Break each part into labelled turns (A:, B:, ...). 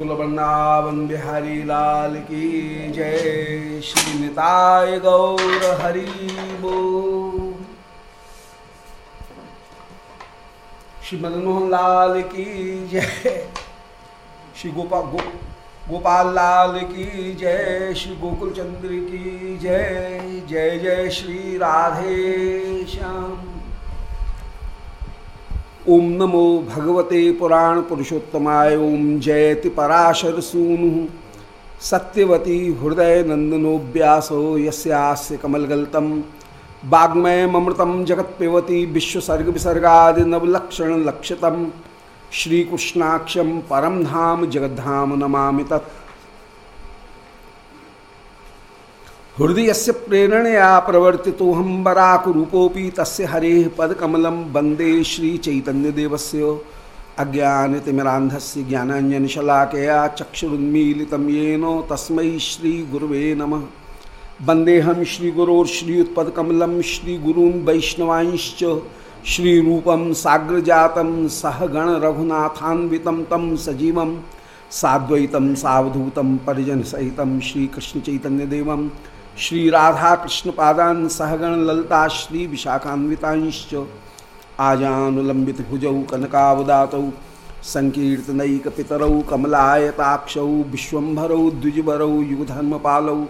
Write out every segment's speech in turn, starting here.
A: कुल वृंदावन बिहारी लाल की जय। श्री निताय गौर हरि बो श्री मदन मोहन लाल की जय। श्री गोपाल गो, गोपाल लाल की जय। श्री गोकुल चंद्र की जय। जय जय श्री राधे श्याम। ओम नमो भगवते पुराण पुरुषोत्तमाय ओम जयति पराशर सूनु सत्यवती हृदय नंदनो व्यासो यस्यास्य कमलगल्तम वाग्मय ममृतम जगत्पेवती विश्वसर्ग विसर्गादि नवलक्षण लक्षतम श्रीकृष्णाक्षम परम धाम जगद्धाम नमा तत्। हृदय से प्रेरणया प्रवर्ति हम बराकूपोपी तस् हरे पदकमल वंदे श्रीचैतन्यदेवस्य अज्ञानतिमिरांधस्य ज्ञानांजनशलाकया चक्षुरुन्मीलित येन तस्मै श्रीगुरवे नमः। वंदेहम श्रीगुरोर्श्रीयुत्पकमल श्रीगुरून् वैष्णवांश्च श्रीरूपं साग्रजातं सहगण रघुनाथान्वितं तं सजीवं साद्वैतं सावधूतं परिजनसहितं श्रीकृष्णचैतन्यदेवं श्री राधा कृष्ण पादान सहगण ललता श्री विशाखान्वितांश्च आजानुलंबित भुजौ कनकावदातौ, संकीर्तनैक पितरौ, कमलायताक्षौ, विश्वभरौ, द्विजवरौ, युगधर्मपालौ,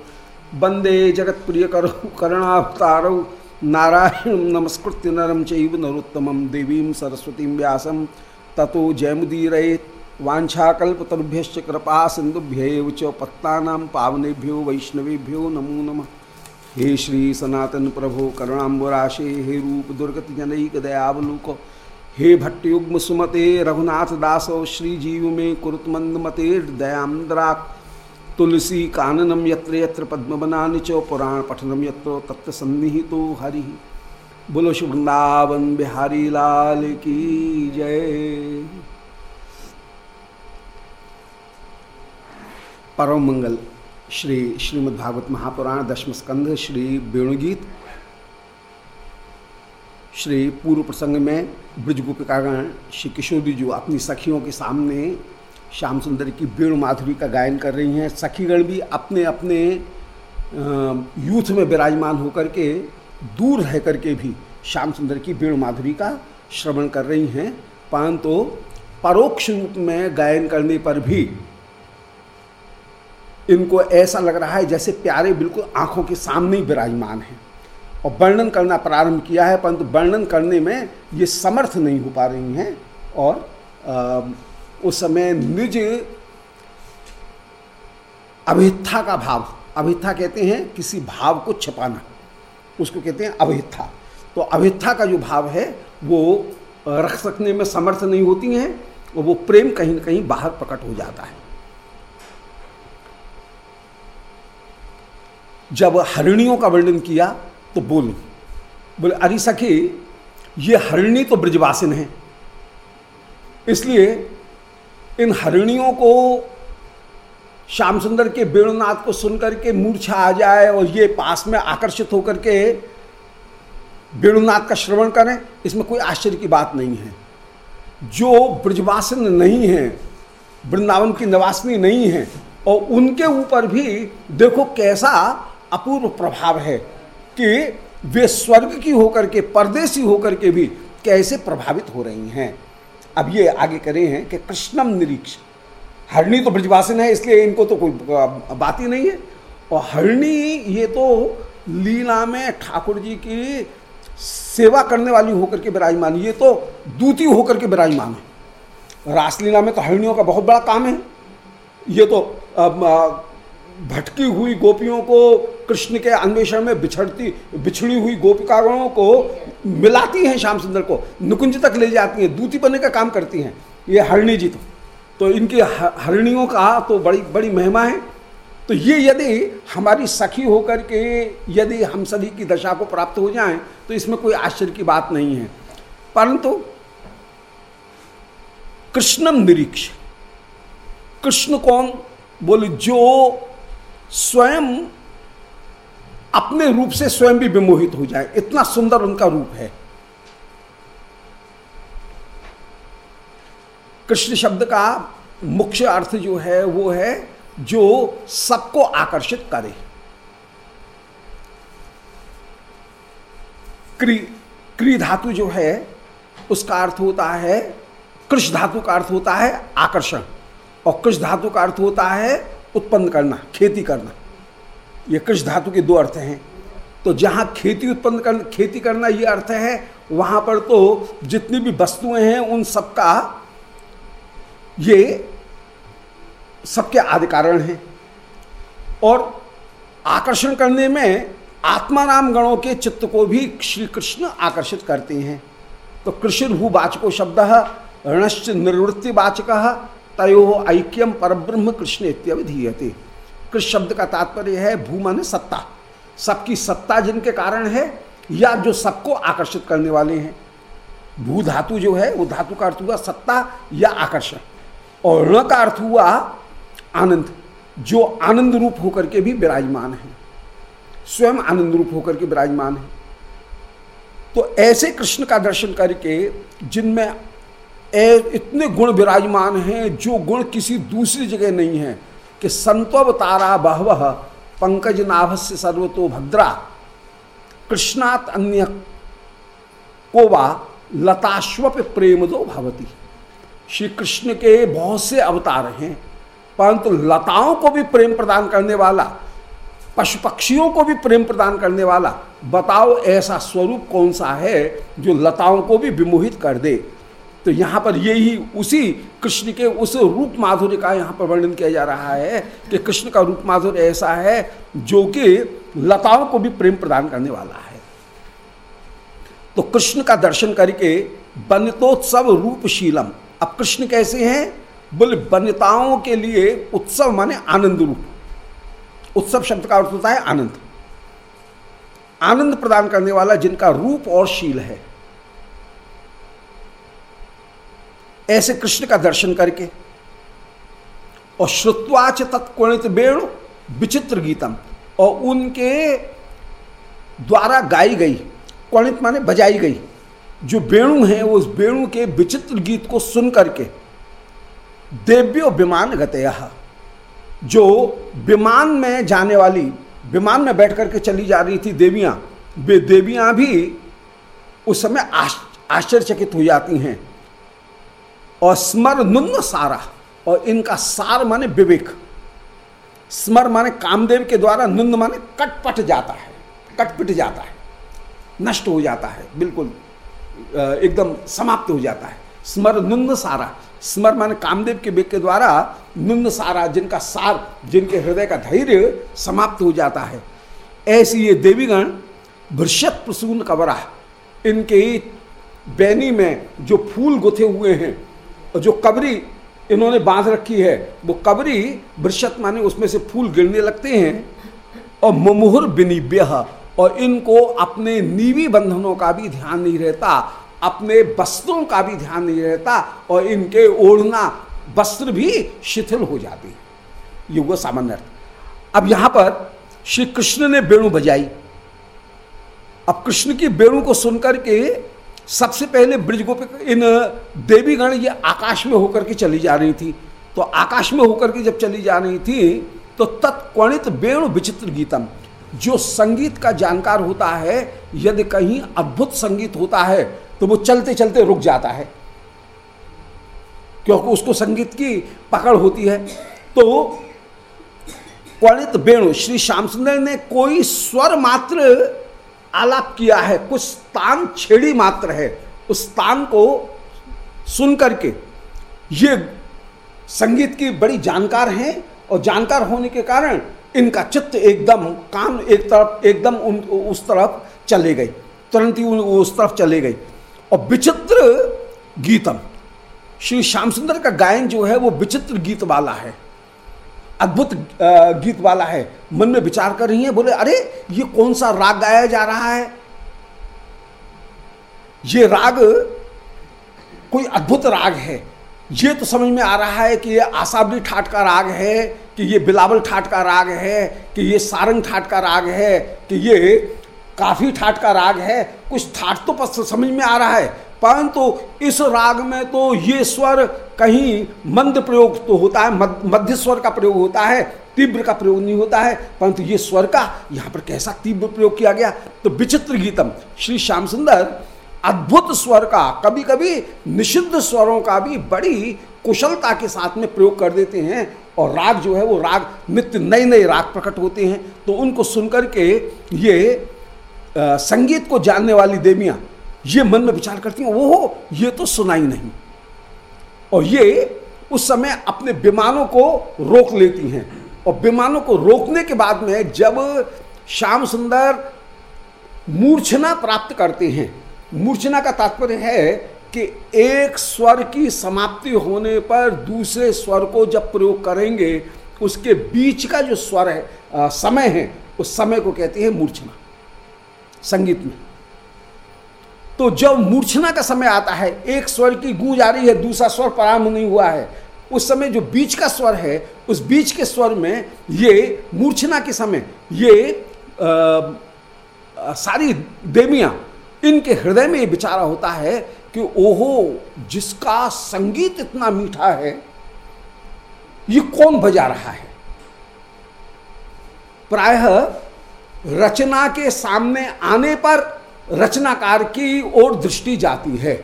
A: वंदे जगत्प्रियकरौ नारायण नमस्कृत्य नरम चैव नरोत्तमं देवीं सरस्वतीं व्यासं, ततो जयमुदीरयेत् वाछाकल्पतरुभ्य कृपा सिंधुभ्य च पत्ता पावनेभ्यो, वैष्णवेभ्यो नमो नम। हे श्री सनातन प्रभो करुणाबराशे हे रूप दुर्गत जनक दयावलोक हे भट्टयुग्म सुमते, रघुनाथ दासो श्रीजीव में कुरुतमंद मते दयांद्रा तुलसी काननम यत्र यत्र पद्मनानि च पुराण पठनम यत्र तत्व सन्निहितो हरि। बोलो वृंदावन बिहारी लाल की जय। परम मंगल श्री श्रीमद्भागवत महापुराण, दशम स्कंध श्री वेणुगीत, श्री पूर्व प्रसंग में ब्रज गोपिकागण श्री किशोरी जो अपनी सखियों के सामने श्याम सुंदर की वेणु माधुरी का गायन कर रही हैं। सखीगण भी अपने अपने यूथ में विराजमान होकर के, दूर रह करके भी श्याम सुंदर की वेणु माधुरी का श्रवण कर रही हैं। परंतु परोक्ष रूप में गायन करने पर भी इनको ऐसा लग रहा है जैसे प्यारे बिल्कुल आँखों के सामने ही विराजमान हैं। और वर्णन करना प्रारंभ किया है परंतु वर्णन करने में ये समर्थ नहीं हो पा रही हैं। और आ, उस समय निज अभिथा का भाव अभिथा कहते हैं किसी भाव को छिपाना। उसको कहते हैं अभिथा। तो अभिथा का जो भाव है वो रख सकने में समर्थ नहीं होती हैं और वो प्रेम कहीं ना कहीं बाहर प्रकट हो जाता है। जब हरिणियों का वर्णन किया तो बोली, बोले, अरे सखी, ये हरिणी तो ब्रजवासिन है। इसलिए इन हरिणियों को श्याम सुंदर के वेणुनाथ को सुनकर के मूर्छा आ जाए और ये पास में आकर्षित होकर के वेणुनाथ का श्रवण करें, इसमें कोई आश्चर्य की बात नहीं है। जो ब्रजवासिन नहीं है, वृंदावन की निवासनी नहीं है, और उनके ऊपर भी देखो कैसा अपूर्व प्रभाव है कि वे स्वर्ग की होकर के परदेसी होकर के भी कैसे प्रभावित हो रही हैं। अब ये आगे करें हैं कि कृष्णम निरीक्ष। हरणी तो ब्रजवासिन है, इसलिए इनको तो कोई बात ही नहीं है। और हरणी, ये तो लीला में ठाकुर जी की सेवा करने वाली होकर के विराजमान, ये तो दूती होकर के विराजमान है। रासलीला में तो हरणियों का बहुत बड़ा काम है। ये तो भटकी हुई गोपियों को कृष्ण के अन्वेषण में बिछड़ती, बिछड़ी हुई गोपिकागणों को मिलाती हैं श्याम सुंदर को, नुकुंज तक ले जाती हैं, दूती बनने का काम करती हैं। ये हरणी जी तो। तो इनकी हरणियों का तो बड़ी बड़ी महिमा है। तो ये यदि हमारी सखी होकर के यदि हम सभी की दशा को प्राप्त हो जाएँ तो इसमें कोई आश्चर्य की बात नहीं है। परंतु कृष्णम निरीक्ष। कृष्ण कौन? बोले, जो स्वयं अपने रूप से स्वयं भी विमोहित हो जाए। इतना सुंदर उनका रूप है। कृष्ण शब्द का मुख्य अर्थ जो है, वो है जो सबको आकर्षित करे। क्री क्री धातु जो है, उसका अर्थ होता है कृष धातु का अर्थ होता है आकर्षण। और कृष धातु का अर्थ होता है उत्पन्न करना, खेती करना। ये कृष धातु के दो अर्थ हैं। तो जहाँ खेती उत्पन्न कर, खेती करना ये अर्थ है, वहाँ पर तो जितनी भी वस्तुएँ हैं, उन सबका ये सबके आदि कारण हैं। और आकर्षण करने में आत्माराम गणों के चित्त को भी श्री कृष्ण आकर्षित करते हैं। तो कृष्ण भूवाचको शब्द ऋणश्च निर्वृत्ति वाचक तयो ऐक्यम परब्रह्म कृष्ण इत्यवधीयते कृष्ण शब्द का तात्पर्य है, भू माने सत्ता। सबकी सत्ता जिनके कारण है, या जो सबको आकर्षित करने वाले हैं। भू धातु जो है, वो धातु का अर्थ हुआ सत्ता या आकर्षण। और ऋण का अर्थ हुआ आनंद, जो आनंद रूप होकर के भी विराजमान है। स्वयं आनंद रूप होकर के विराजमान है। तो ऐसे कृष्ण का दर्शन करके, जिनमें इतने गुण विराजमान हैं, जो गुण किसी दूसरी जगह नहीं है, कि संतोवतारा बहव पंकज नाभस्य सर्वतो भद्रा। कृष्णात अन्य को वा लताश्वप प्रेम दो भवती। श्री कृष्ण के बहुत से अवतार हैं, परंतु लताओं को भी प्रेम प्रदान करने वाला पशु पक्षियों को भी प्रेम प्रदान करने वाला, बताओ ऐसा स्वरूप कौन सा है, जो लताओं को भी विमोहित कर दे। तो यहाँ पर यही उसी कृष्ण के उस रूप माधुर्य का यहाँ पर वर्णन किया जा रहा है कि कृष्ण का रूप माधुर्य ऐसा है जो कि लताओं को भी प्रेम प्रदान करने वाला है। तो कृष्ण का दर्शन करके बनतोत्सव रूपशीलम। अब कृष्ण कैसे हैं? बोले वन्यताओं के लिए उत्सव माने आनंद रूप। उत्सव शब्द का अर्थ होता है आनंद। आनंद प्रदान करने वाला जिनका रूप और शील है। ऐसे कृष्ण का दर्शन करके। और श्रुत्वाच तत्कोणित वेणु विचित्र गीतम। और उनके द्वारा गाई गई, कोणित माने बजाई गई, जो वेणु है, उस वेणु के विचित्र गीत को सुन करके देव्यो विमान गतया। जो विमान में जाने वाली, विमान में बैठ करके चली जा रही थी देवियाँ, वे देवियाँ भी उस समय आश्चर्यचकित हो जाती हैं। और स्मर नुन्न सारा, और इनका सार माने विवेक। स्मर माने कामदेव के द्वारा नुन्न माने कटपट जाता है, कटपिट जाता है, नष्ट हो जाता है, बिल्कुल एकदम समाप्त हो जाता है। स्मर नुन्न सारा, स्मर माने कामदेव के वेग के द्वारा नुन्न सारा, जिनका सार, जिनके हृदय का धैर्य समाप्त हो जाता है। ऐसी ये देवीगण भृषत प्रसून कबरा इनके बैनी में जो फूल गुथे हुए हैं जो कबरी इन्होंने बाँध रखी है, वो कबरी वृषत माने उसमें से फूल गिरने लगते हैं और ममुहुर बिनिव्य और इनको अपने नीवी बंधनों का भी ध्यान नहीं रहता, अपने वस्त्रों का भी ध्यान नहीं रहता, और इनके ओढ़ना वस्त्र भी शिथिल हो जाते हैं। ये वो सामान्य अर्थ। अब यहाँ पर श्री कृष्ण ने वेणु बजाई। अब कृष्ण की वेणु को सुनकर के सबसे पहले ब्रिजगोप इन देवीगण ये आकाश में होकर के चली जा रही थी। तो आकाश में होकर के जब चली जा रही थी तो तत्कणित वेणु विचित्र गीतम, जो संगीत का जानकार होता है, यदि कहीं अद्भुत संगीत होता है तो वो चलते चलते रुक जाता है। क्योंकि उसको संगीत की पकड़ होती है। तो क्वणित वेणु, श्री श्याम सुंदर ने कोई स्वर मात्र आलाप किया है। कुछ तान छेड़ी मात्र है। उस तान को सुन करके ये संगीत की बड़ी जानकार हैं और जानकार होने के कारण इनका चित्त एकदम, कान एक तरफ़, एकदम उन, उस तरफ़ चले गई तुरंत ही उस तरफ़ चले गई और विचित्र गीतम, श्री श्याम सुंदर का गायन जो है वो विचित्र गीत वाला है। अद्भुत गीत वाला है। मन में विचार कर रही है, बोले, अरे, ये कौन सा राग गाया जा रहा है? ये राग कोई अद्भुत राग है। ये तो समझ में आ रहा है कि ये आसाबरी ठाट का राग है, कि ये बिलावल ठाट का राग है, कि ये सारंग ठाट का राग है, कि ये काफ़ी ठाट का राग है। कुछ ठाट तो समझ में आ रहा है। परंतु तो इस राग में तो ये स्वर कहीं मंद प्रयोग तो होता है मध्य स्वर का प्रयोग होता है तीव्र का प्रयोग नहीं होता है परंतु ये स्वर का यहाँ पर कैसा तीव्र प्रयोग किया गया? तो विचित्र गीतम श्री श्याम सुंदर अद्भुत स्वर का कभी कभी निषिद्ध स्वरों का भी बड़ी कुशलता के साथ में प्रयोग कर देते हैं और राग जो है वो राग नित्य नए नए राग प्रकट होते हैं। तो उनको सुनकर के ये आ, संगीत को जानने वाली देवियाँ ये मन में विचार करती हैं वो हो ये तो सुनाई नहीं। और ये उस समय अपने विमानों को रोक लेती हैं। और विमानों को रोकने के बाद में जब श्याम सुंदर मूर्छना प्राप्त करते हैं मूर्छना का तात्पर्य है कि एक स्वर की समाप्ति होने पर दूसरे स्वर को जब प्रयोग करेंगे उसके बीच का जो स्वर है आ, समय है उस समय को कहते हैं मूर्छना। संगीत में। तो जब मूर्छना का समय आता है एक स्वर की गूंज आ रही है दूसरा स्वर प्रारंभ नहीं हुआ है उस समय जो बीच का स्वर है उस बीच के स्वर में ये मूर्छना के समय ये आ, आ, सारी देवियाँ इनके हृदय में ये विचारा होता है कि ओहो जिसका संगीत इतना मीठा है ये कौन बजा रहा है? प्रायः रचना के सामने आने पर रचनाकार की ओर दृष्टि जाती है।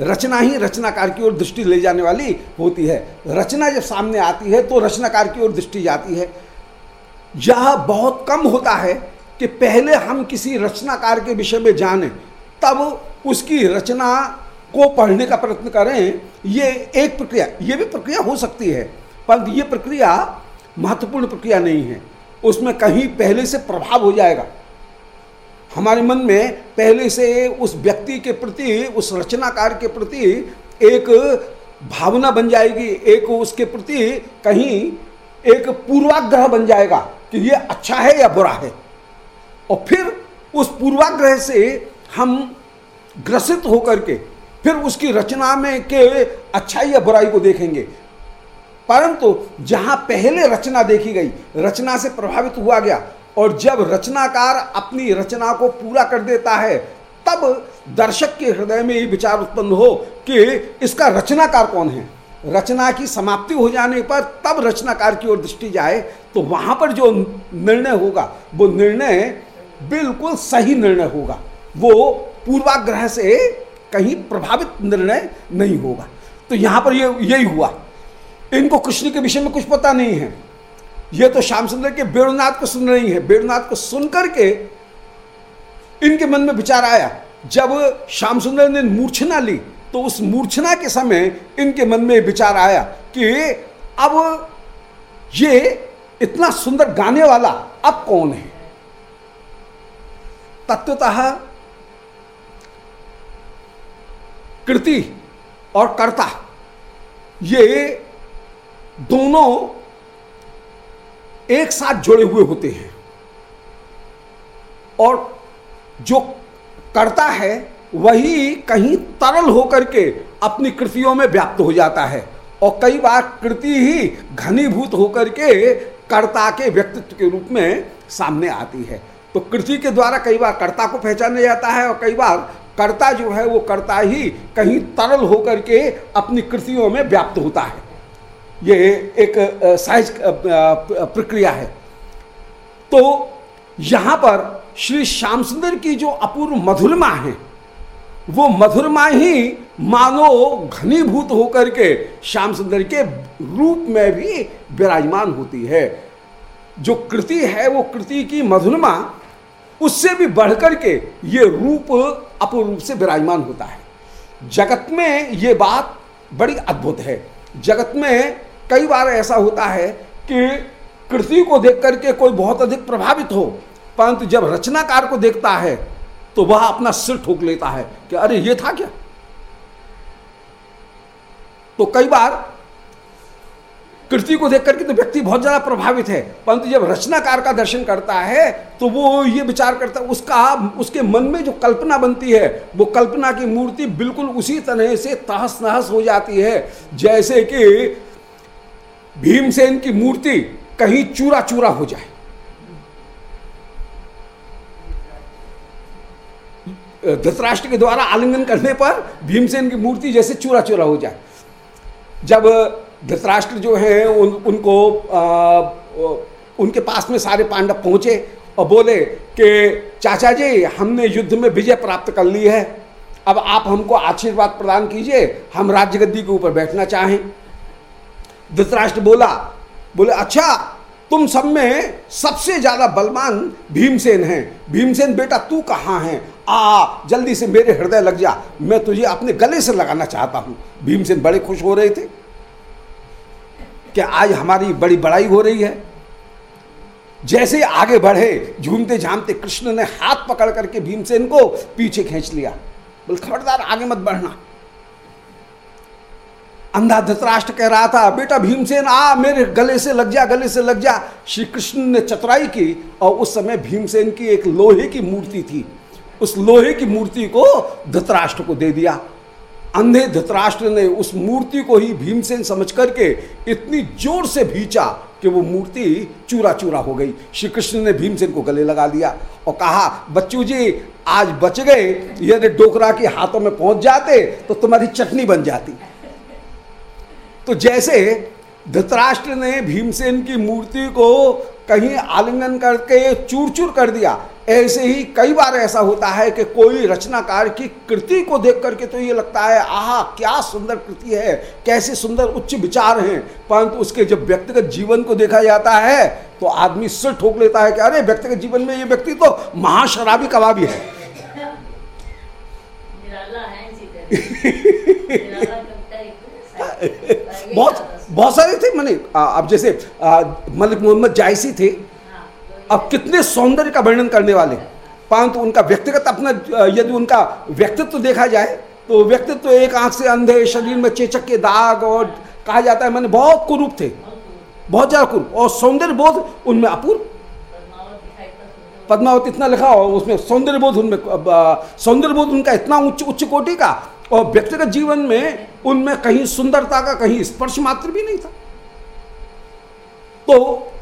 A: रचना ही रचनाकार की ओर दृष्टि ले जाने वाली होती है। रचना जब सामने आती है तो रचनाकार की ओर दृष्टि जाती है। यह बहुत कम होता है कि पहले हम किसी रचनाकार के विषय में जानें, तब उसकी रचना को पढ़ने का प्रयत्न करें, ये एक प्रक्रिया, ये भी प्रक्रिया हो सकती है, पर ये प्रक्रिया महत्वपूर्ण प्रक्रिया नहीं है। उसमें कहीं पहले से प्रभाव हो जाएगा। हमारे मन में पहले से उस व्यक्ति के प्रति, उस रचनाकार के प्रति एक भावना बन जाएगी, एक उसके प्रति कहीं एक पूर्वाग्रह बन जाएगा कि ये अच्छा है या बुरा है। और फिर उस पूर्वाग्रह से हम ग्रसित होकर के फिर उसकी रचना में के अच्छाई या बुराई को देखेंगे। परंतु जहाँ पहले रचना देखी गई, रचना से प्रभावित हुआ गया और जब रचनाकार अपनी रचना को पूरा कर देता है, तब दर्शक के हृदय में ये विचार उत्पन्न हो कि इसका रचनाकार कौन है? रचना की समाप्ति हो जाने पर तब रचनाकार की ओर दृष्टि जाए तो वहाँ पर जो निर्णय होगा, वो निर्णय बिल्कुल सही निर्णय होगा। वो पूर्वाग्रह से कहीं प्रभावित निर्णय नहीं होगा। तो यहाँ पर ये, यही हुआ। इनको कृष्ण के विषय में कुछ पता नहीं है। ये तो श्याम सुंदर के बेणुनाथ को सुन रही है। बेणुनाथ को सुन करके इनके मन में विचार आया। जब श्याम सुंदर ने मूर्छना ली तो उस मूर्छना के समय इनके मन में विचार आया कि अब ये इतना सुंदर गाने वाला अब कौन है? तत्वतः कृति और कर्ता, ये दोनों एक साथ जुड़े हुए होते हैं। और जो करता है, वही कहीं तरल होकर के अपनी कृतियों में व्याप्त हो जाता है। और कई बार कृति ही घनीभूत होकर के कर्ता के व्यक्तित्व के रूप में सामने आती है। तो कृति के द्वारा कई बार कर्ता को पहचाना जाता है और कई बार कर्ता जो है, वो कर्ता ही कहीं तरल होकर के अपनी कृतियों में व्याप्त होता है। ये एक सहज प्रक्रिया है। तो यहाँ पर श्री श्याम सुंदर की जो अपूर्व मधुरमा है, वो मधुरमा ही मानो घनीभूत होकर के श्याम सुंदर के रूप में भी विराजमान होती है। जो कृति है, वो कृति की मधुरमा उससे भी बढ़कर के ये रूप अपूर्व रूप से विराजमान होता है। जगत में ये बात बड़ी अद्भुत है। जगत में कई बार ऐसा होता है कि कृति को देख करके कोई बहुत अधिक प्रभावित हो, परंतु जब रचनाकार को देखता है तो वह अपना सिर ठोक लेता है कि अरे ये था क्या? तो कई बार कृति को देख करके तो व्यक्ति बहुत ज़्यादा प्रभावित है, परंतु जब रचनाकार का दर्शन करता है तो वो ये विचार करता है, उसका, उसके मन में जो कल्पना बनती है, वो कल्पना की मूर्ति बिल्कुल उसी तरह से तहस नहस हो जाती है, जैसे कि भीमसेन की मूर्ति कहीं चूरा चूरा हो जाए। धृतराष्ट्र के द्वारा आलिंगन करने पर भीमसेन की मूर्ति जैसे चूरा चूरा हो जाए। जब धृतराष्ट्र जो है उन, उनको आ, उनके पास में सारे पांडव पहुँचे और बोले कि चाचा जी हमने युद्ध में विजय प्राप्त कर ली है। अब आप हमको आशीर्वाद प्रदान कीजिए हम राज्य गद्दी के ऊपर बैठना चाहें। धृतराष्ट्र बोला, बोले अच्छा तुम सब में सबसे ज़्यादा बलवान भीमसेन हैं। भीमसेन बेटा, तू कहाँ है? आ जल्दी से मेरे हृदय लग जा। मैं तुझे अपने गले से लगाना चाहता हूँ। भीमसेन बड़े खुश हो रहे थे। कि आज हमारी बड़ी बड़ाई हो रही है? जैसे आगे बढ़े, झूमते झामते कृष्ण ने हाथ पकड़ करके भीमसेन को पीछे खींच लिया। बोल, खबरदार, आगे मत बढ़ना। अंधा धृतराष्ट्र कह रहा था, बेटा भीमसेन आ, मेरे गले से लग जा, गले से लग जा। श्री कृष्ण ने चतुराई की और उस समय भीमसेन की एक लोहे की मूर्ति थी। उस लोहे की मूर्ति को धृतराष्ट्र को दे दिया। अंधे धृतराष्ट्र ने उस मूर्ति को ही भीमसेन समझ करके इतनी ज़ोर से भींचा कि वो मूर्ति चूरा चूरा हो गई। श्री कृष्ण ने भीमसेन को गले लगा दिया और कहा, बच्चू जी, आज बच गए। यदि डोकरा के हाथों में पहुँच जाते तो तुम्हारी चटनी बन जाती। तो जैसे धृतराष्ट्र ने भीमसेन की मूर्ति को कहीं आलिंगन करके चूर चूर कर दिया ऐसे ही कई बार ऐसा होता है कि कोई रचनाकार की कृति को देख करके तो ये लगता है आहा क्या सुंदर कृति है कैसे सुंदर उच्च विचार हैं। परंतु उसके जब व्यक्तिगत जीवन को देखा जाता है तो आदमी सिर ठोक लेता है कि अरे व्यक्तिगत जीवन में ये व्यक्ति तो महाशराबी कबाबी है। बहुत बहुत सारे थे, मैंने अब जैसे मलिक मोहम्मद जायसी थे, अब कितने सौंदर्य का वर्णन करने वाले परंतु उनका व्यक्तिगत अपना यदि उनका व्यक्तित्व तो देखा जाए तो व्यक्तित्व तो एक आँख से अंधे, शरीर में चेचक के दाग और कहा जाता है, मैंने बहुत कुरूप थे, बहुत ज़्यादा कुरूप। और सौंदर्य बोध उनमें अपूर्व। पद्मावत इतना लिखा हो उसमें सौंदर्य बोध उनमें सौंदर्य बोध उनका इतना उच्च उच्च कोटि का और व्यक्तिगत जीवन में उनमें कहीं सुंदरता का कहीं स्पर्श मात्र भी नहीं था। तो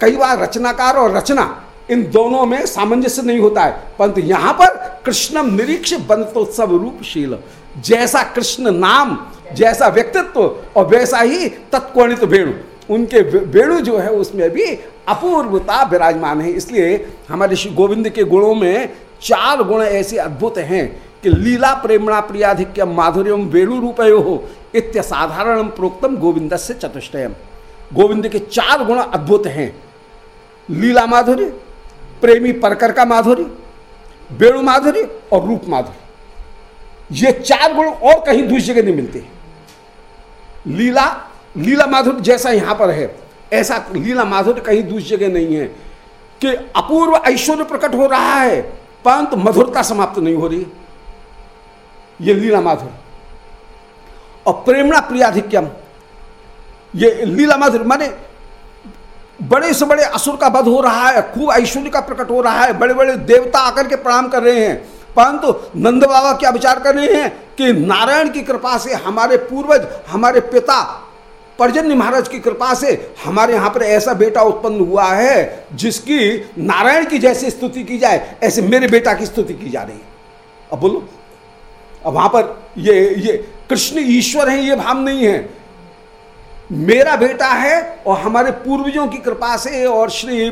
A: कई बार रचनाकार और रचना इन दोनों में सामंजस्य नहीं होता है। परंतु यहाँ पर कृष्णम निरीक्ष बनतोत्सव रूपशील, जैसा कृष्ण नाम, जैसा व्यक्तित्व और वैसा ही तत्कोणित वेणु, उनके वेणु जो है उसमें भी अपूर्वता विराजमान है। इसलिए हमारे श्री गोविंद के गुणों में चार गुण ऐसे अद्भुत हैं। कि लीला प्रेमणा प्रियाधिक्यम माधुर्यम वेणु रूपयो हो इत्य साधारण प्रोक्तम गोविंद से चतुष्टयम गोविंद के चार गुण अद्भुत हैं। लीला माधुर्य, प्रेमी परकर का माधुर्य, वेणु माधुर्य और रूप माधुर्य। ये चार गुण और कहीं दूसरी जगह नहीं मिलते। लीला लीला माधुर्य जैसा यहाँ पर है, ऐसा लीला माधुर्य कहीं दूसरी जगह नहीं है कि अपूर्व ऐश्वर्य प्रकट हो रहा है, परंतु मधुरता समाप्त नहीं हो रही। ये लीला माधुर और प्रेमणा प्रियाधिक्यम, ये लीला माधुर माने बड़े से बड़े असुर का वध हो रहा है, खूब ऐश्वर्य का प्रकट हो रहा है बड़े बड़े देवता आकर के प्रणाम कर रहे हैं। परंतु नंद बाबा क्या विचार कर रहे हैं कि नारायण की कृपा से हमारे पूर्वज, हमारे पिता, परजन्य महाराज की कृपा से हमारे यहाँ पर ऐसा बेटा उत्पन्न हुआ है, जिसकी नारायण की जैसे स्तुति की जाए, ऐसे मेरे बेटा की स्तुति की जा रही है। अब बोलो अब वहाँ पर ये ये कृष्ण ईश्वर है, ये भाव नहीं है। मेरा बेटा है और हमारे पूर्वजों की कृपा से और श्री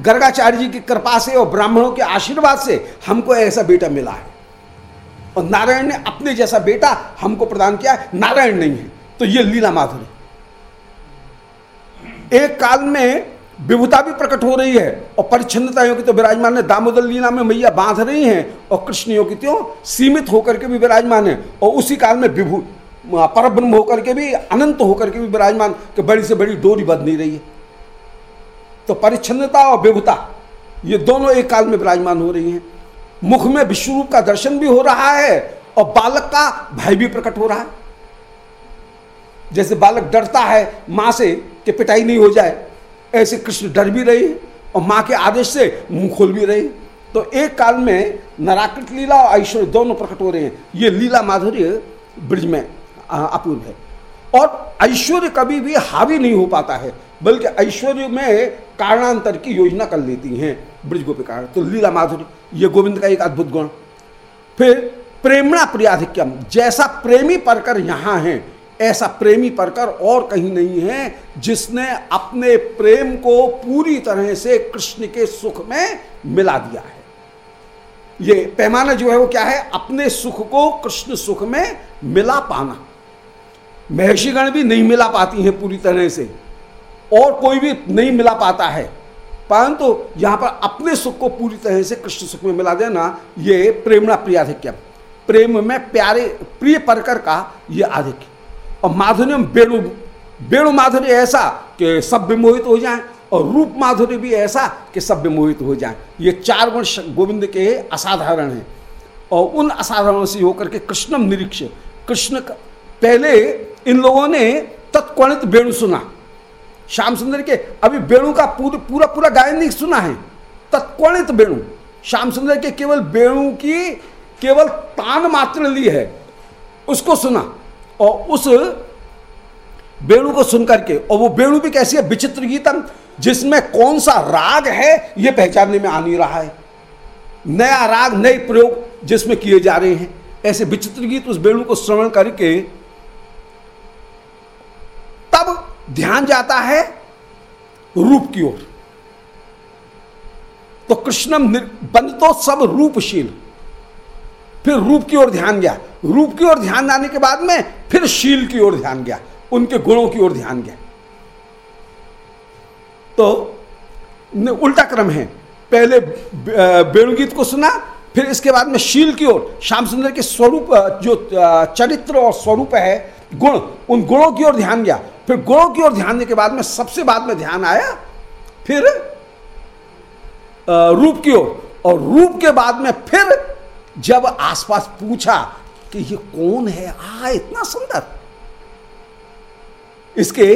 A: गर्गाचार्य जी की कृपा से और ब्राह्मणों के आशीर्वाद से हमको ऐसा बेटा मिला है। और नारायण ने अपने जैसा बेटा हमको प्रदान किया नारायण नहीं है तो ये लीला माधुरी एक काल में विभुता भी प्रकट हो रही है और परिच्छिता योगी तो विराजमान है। दामोदर लीला में मैया बाँध रही हैं और कृष्ण योगी त्यों सीमित होकर के भी विराजमान है और उसी काल में विभु पर ब्रह्म होकर के भी, अनंत होकर के भी विराजमान कि बड़ी से बड़ी डोरी बद नहीं रही है। तो परिच्छिता और विभुता, ये दोनों एक काल में विराजमान हो रही हैं। मुख में विश्वरूप का दर्शन भी हो रहा है और बालक का भय भी प्रकट हो रहा है। जैसे बालक डरता है माँ से कि पिटाई नहीं हो जाए ऐसे कृष्ण डर भी रही और माँ के आदेश से मुँह खोल भी रही। तो एक काल में नराकृत लीला और ऐश्वर्य दोनों प्रकट हो रहे हैं। ये लीला माधुर्य ब्रिज में अपूर्व है। और ऐश्वर्य कभी भी हावी नहीं हो पाता है, बल्कि ऐश्वर्य में कारणांतर की योजना कर लेती हैं ब्रज गोपिका तो लीला माधुर्य, ये गोविंद का एक अद्भुत गुण। फिर प्रेमणा प्रियाधिक्यम, जैसा प्रेमी पढ़कर यहाँ है ऐसा प्रेमी परकर और कहीं नहीं है, जिसने अपने प्रेम को पूरी तरह से कृष्ण के सुख में मिला दिया है। ये पैमाना जो है वो क्या है? अपने सुख को कृष्ण सुख में मिला पाना। महर्षिगण भी नहीं मिला पाती हैं पूरी तरह से, और कोई भी नहीं मिला पाता है। परंतु तो यहाँ पर अपने सुख को पूरी तरह से कृष्ण सुख में मिला देना, ये प्रेमणा प्रियाधिक्यम। प्रेम में प्यारे, प्रिय परकर का ये आधिक्य। और माधुर्य वेणु वेणु माधुर्य ऐसा कि सब विमोहित हो जाए और रूप माधुर्य भी ऐसा कि सब विमोहित हो जाए। ये चार गुण गोविंद के असाधारण हैं। और उन असाधारण से होकर के कृष्णम निरीक्ष, कृष्ण पहले इन लोगों ने तत्कोणित वेणु सुना। श्याम सुंदर के अभी वेणु का पूरा पूरा पूरा गायन नहीं सुना है। तत्कोणित वेणु श्याम सुंदर के केवल वेणु की, केवल तान मात्र ली है। उसको सुना। और उस वेणु को सुनकर के, और वो वेणु भी कैसी है? विचित्र गीतम, जिसमें कौन सा राग है, ये पहचानने में आ नहीं रहा है। नया राग, नए प्रयोग जिसमें किए जा रहे हैं। ऐसे विचित्र गीत उस वेणु को श्रवण करके तब ध्यान जाता है रूप की ओर। तो कृष्णम बंद तो सब रूपशील। फिर रूप की ओर ध्यान गया। रूप की ओर ध्यान जाने के बाद में फिर शील की ओर ध्यान गया। उनके गुणों की ओर ध्यान गया। तो उल्टा क्रम है। पहले वेणुगीत को सुना, फिर इसके बाद में शील की ओर। श्याम सुंदर के स्वरूप जो चरित्र और स्वरूप है, गुण, उन गुणों की ओर ध्यान गया। फिर गुणों की ओर ध्यान देने के बाद में सबसे बाद में ध्यान आया, फिर रूप की ओर। और रूप के बाद में फिर जब आसपास पूछा कि ये कौन है? आ इतना सुंदर। इसके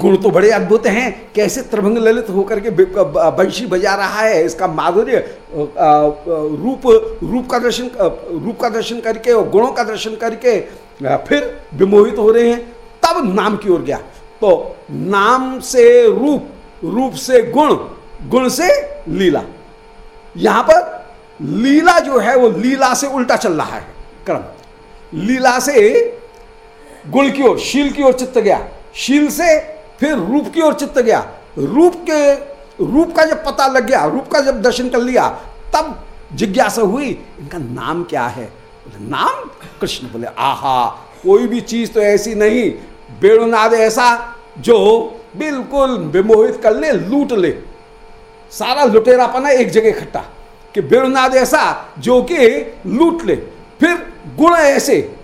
A: गुण तो बड़े अद्भुत हैं। कैसे त्रिभंग ललित होकर के बंशी बजा रहा है? इसका माधुर्य रूप रूप का दर्शन रूप का दर्शन करके और गुणों का दर्शन करके फिर विमोहित हो रहे हैं। तब नाम की ओर गया। तो नाम से रूप रूप से गुण गुण से लीला। यहाँ पर लीला जो है वो लीला से उल्टा चल रहा है, क्रम। लीला से गुण की ओर, शील की ओर चित्त गया। शील से फिर रूप की ओर चित्त गया। रूप के, रूप का जब पता लग गया, रूप का जब दर्शन कर लिया, तब जिज्ञासा हुई, इनका नाम क्या है? नाम कृष्ण। बोले, आहा, कोई भी चीज़ तो ऐसी नहीं। बेणुनाद ऐसा जो बिल्कुल विमोहित कर ले, लूट ले। सारा लुटेरापना एक जगह इकट्ठा। कि बेणुनाद ऐसा जो कि लूट ले। फिर गुण ऐसे,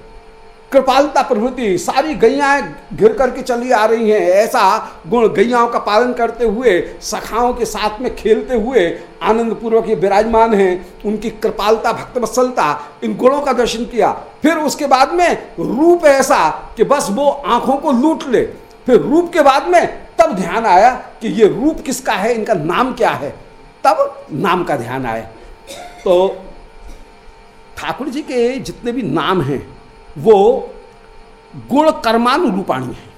A: कृपालता प्रभृति, सारी गैया घिर करके चली आ रही हैं। ऐसा गुण गैयाओं का पालन करते हुए, सखाओं के साथ में खेलते हुए आनंद पूर्वक ये विराजमान हैं। उनकी कृपालता, भक्तवत्सलता, इन गुणों का दर्शन किया। फिर उसके बाद में रूप ऐसा कि बस वो आँखों को लूट ले। फिर रूप के बाद में तब ध्यान आया कि ये रूप किसका है, इनका नाम क्या है। तब नाम का ध्यान आया। तो ठाकुर जी के जितने भी नाम हैं, वो गुण कर्मानुरूपाणी है।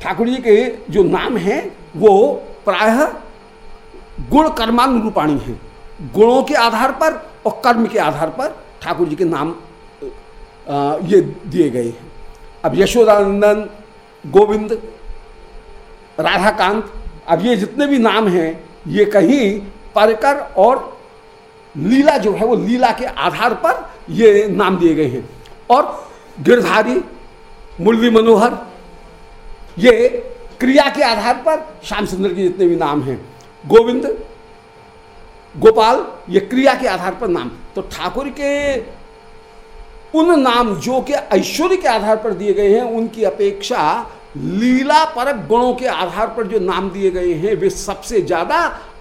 A: ठाकुर जी के जो नाम हैं, वो प्रायः गुण कर्मानुरूपाणी हैं। गुणों के आधार पर और कर्म के आधार पर ठाकुर जी के नाम ये दिए गए हैं। अब यशोदानंदन, गोविंद, राधाकांत, अब ये जितने भी नाम हैं ये कहीं परकर और लीला जो है वो लीला के आधार पर ये नाम दिए गए हैं। और गिरधारी, मुरली मनोहर, ये क्रिया के आधार पर श्याम सुंदर के जितने भी नाम हैं। गोविंद, गोपाल, ये क्रिया के आधार पर नाम। तो ठाकुर के उन नाम जो कि ऐश्वर्य के आधार पर दिए गए हैं, उनकी अपेक्षा लीला परक गुणों के आधार पर जो नाम दिए गए हैं, वे सबसे ज़्यादा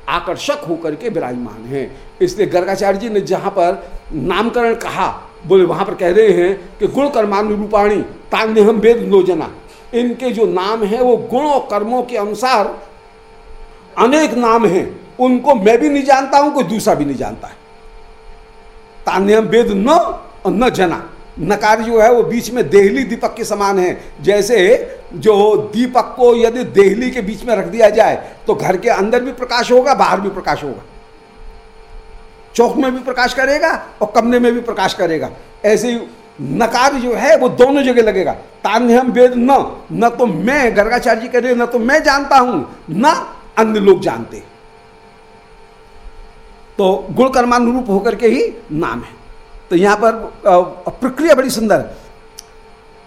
A: आकर्षक होकर के विराजमान हैं। इसलिए गर्गाचार्य जी ने जहाँ पर नामकरण कहा, बोले, वहाँ पर कह रहे हैं कि गुण कर्मानुरूपाणी तान्य हम वेद नोजना। इनके जो नाम हैं, वो गुण और कर्मों के अनुसार अनेक नाम हैं। उनको मैं भी नहीं जानता हूँ, कोई दूसरा भी नहीं जानता है। तान्यम वेद न और न जना। नकार जो है वो बीच में देहली दीपक के समान है। जैसे जो दीपक को यदि देहली के बीच में रख दिया जाए तो घर के अंदर भी प्रकाश होगा, बाहर भी प्रकाश होगा। चौक में भी प्रकाश करेगा और कमरे में भी प्रकाश करेगा। ऐसे नकार जो है वो दोनों जगह लगेगा। तान्य हम वेद न न तो मैं गर्गाचार्य जी करे न तो मैं जानता हूँ, न अन्य लोग जानते। तो गुण कर्मानुरूप होकर के ही नाम है। तो यहाँ पर प्रक्रिया बड़ी सुंदर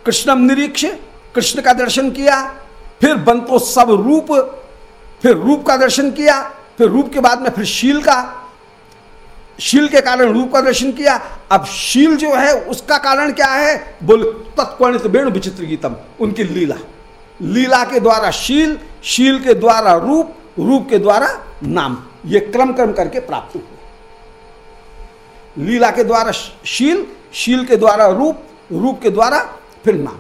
A: कृष्णम निरीक्ष, कृष्ण का दर्शन किया, फिर बंतो सब रूप, फिर रूप का दर्शन किया, फिर रूप के बाद में फिर शील का। शील के कारण रूप का दर्शन किया। अब शील जो है, उसका कारण क्या है? बोल तत्कर्णित वेणु विचित्र गीतम, उनकी लीला। लीला के द्वारा शील शील के द्वारा रूप रूप के द्वारा नाम। ये क्रम क्रम करके प्राप्त हुआ। लीला के द्वारा शील शील के द्वारा रूप रूप के द्वारा फिर नाम।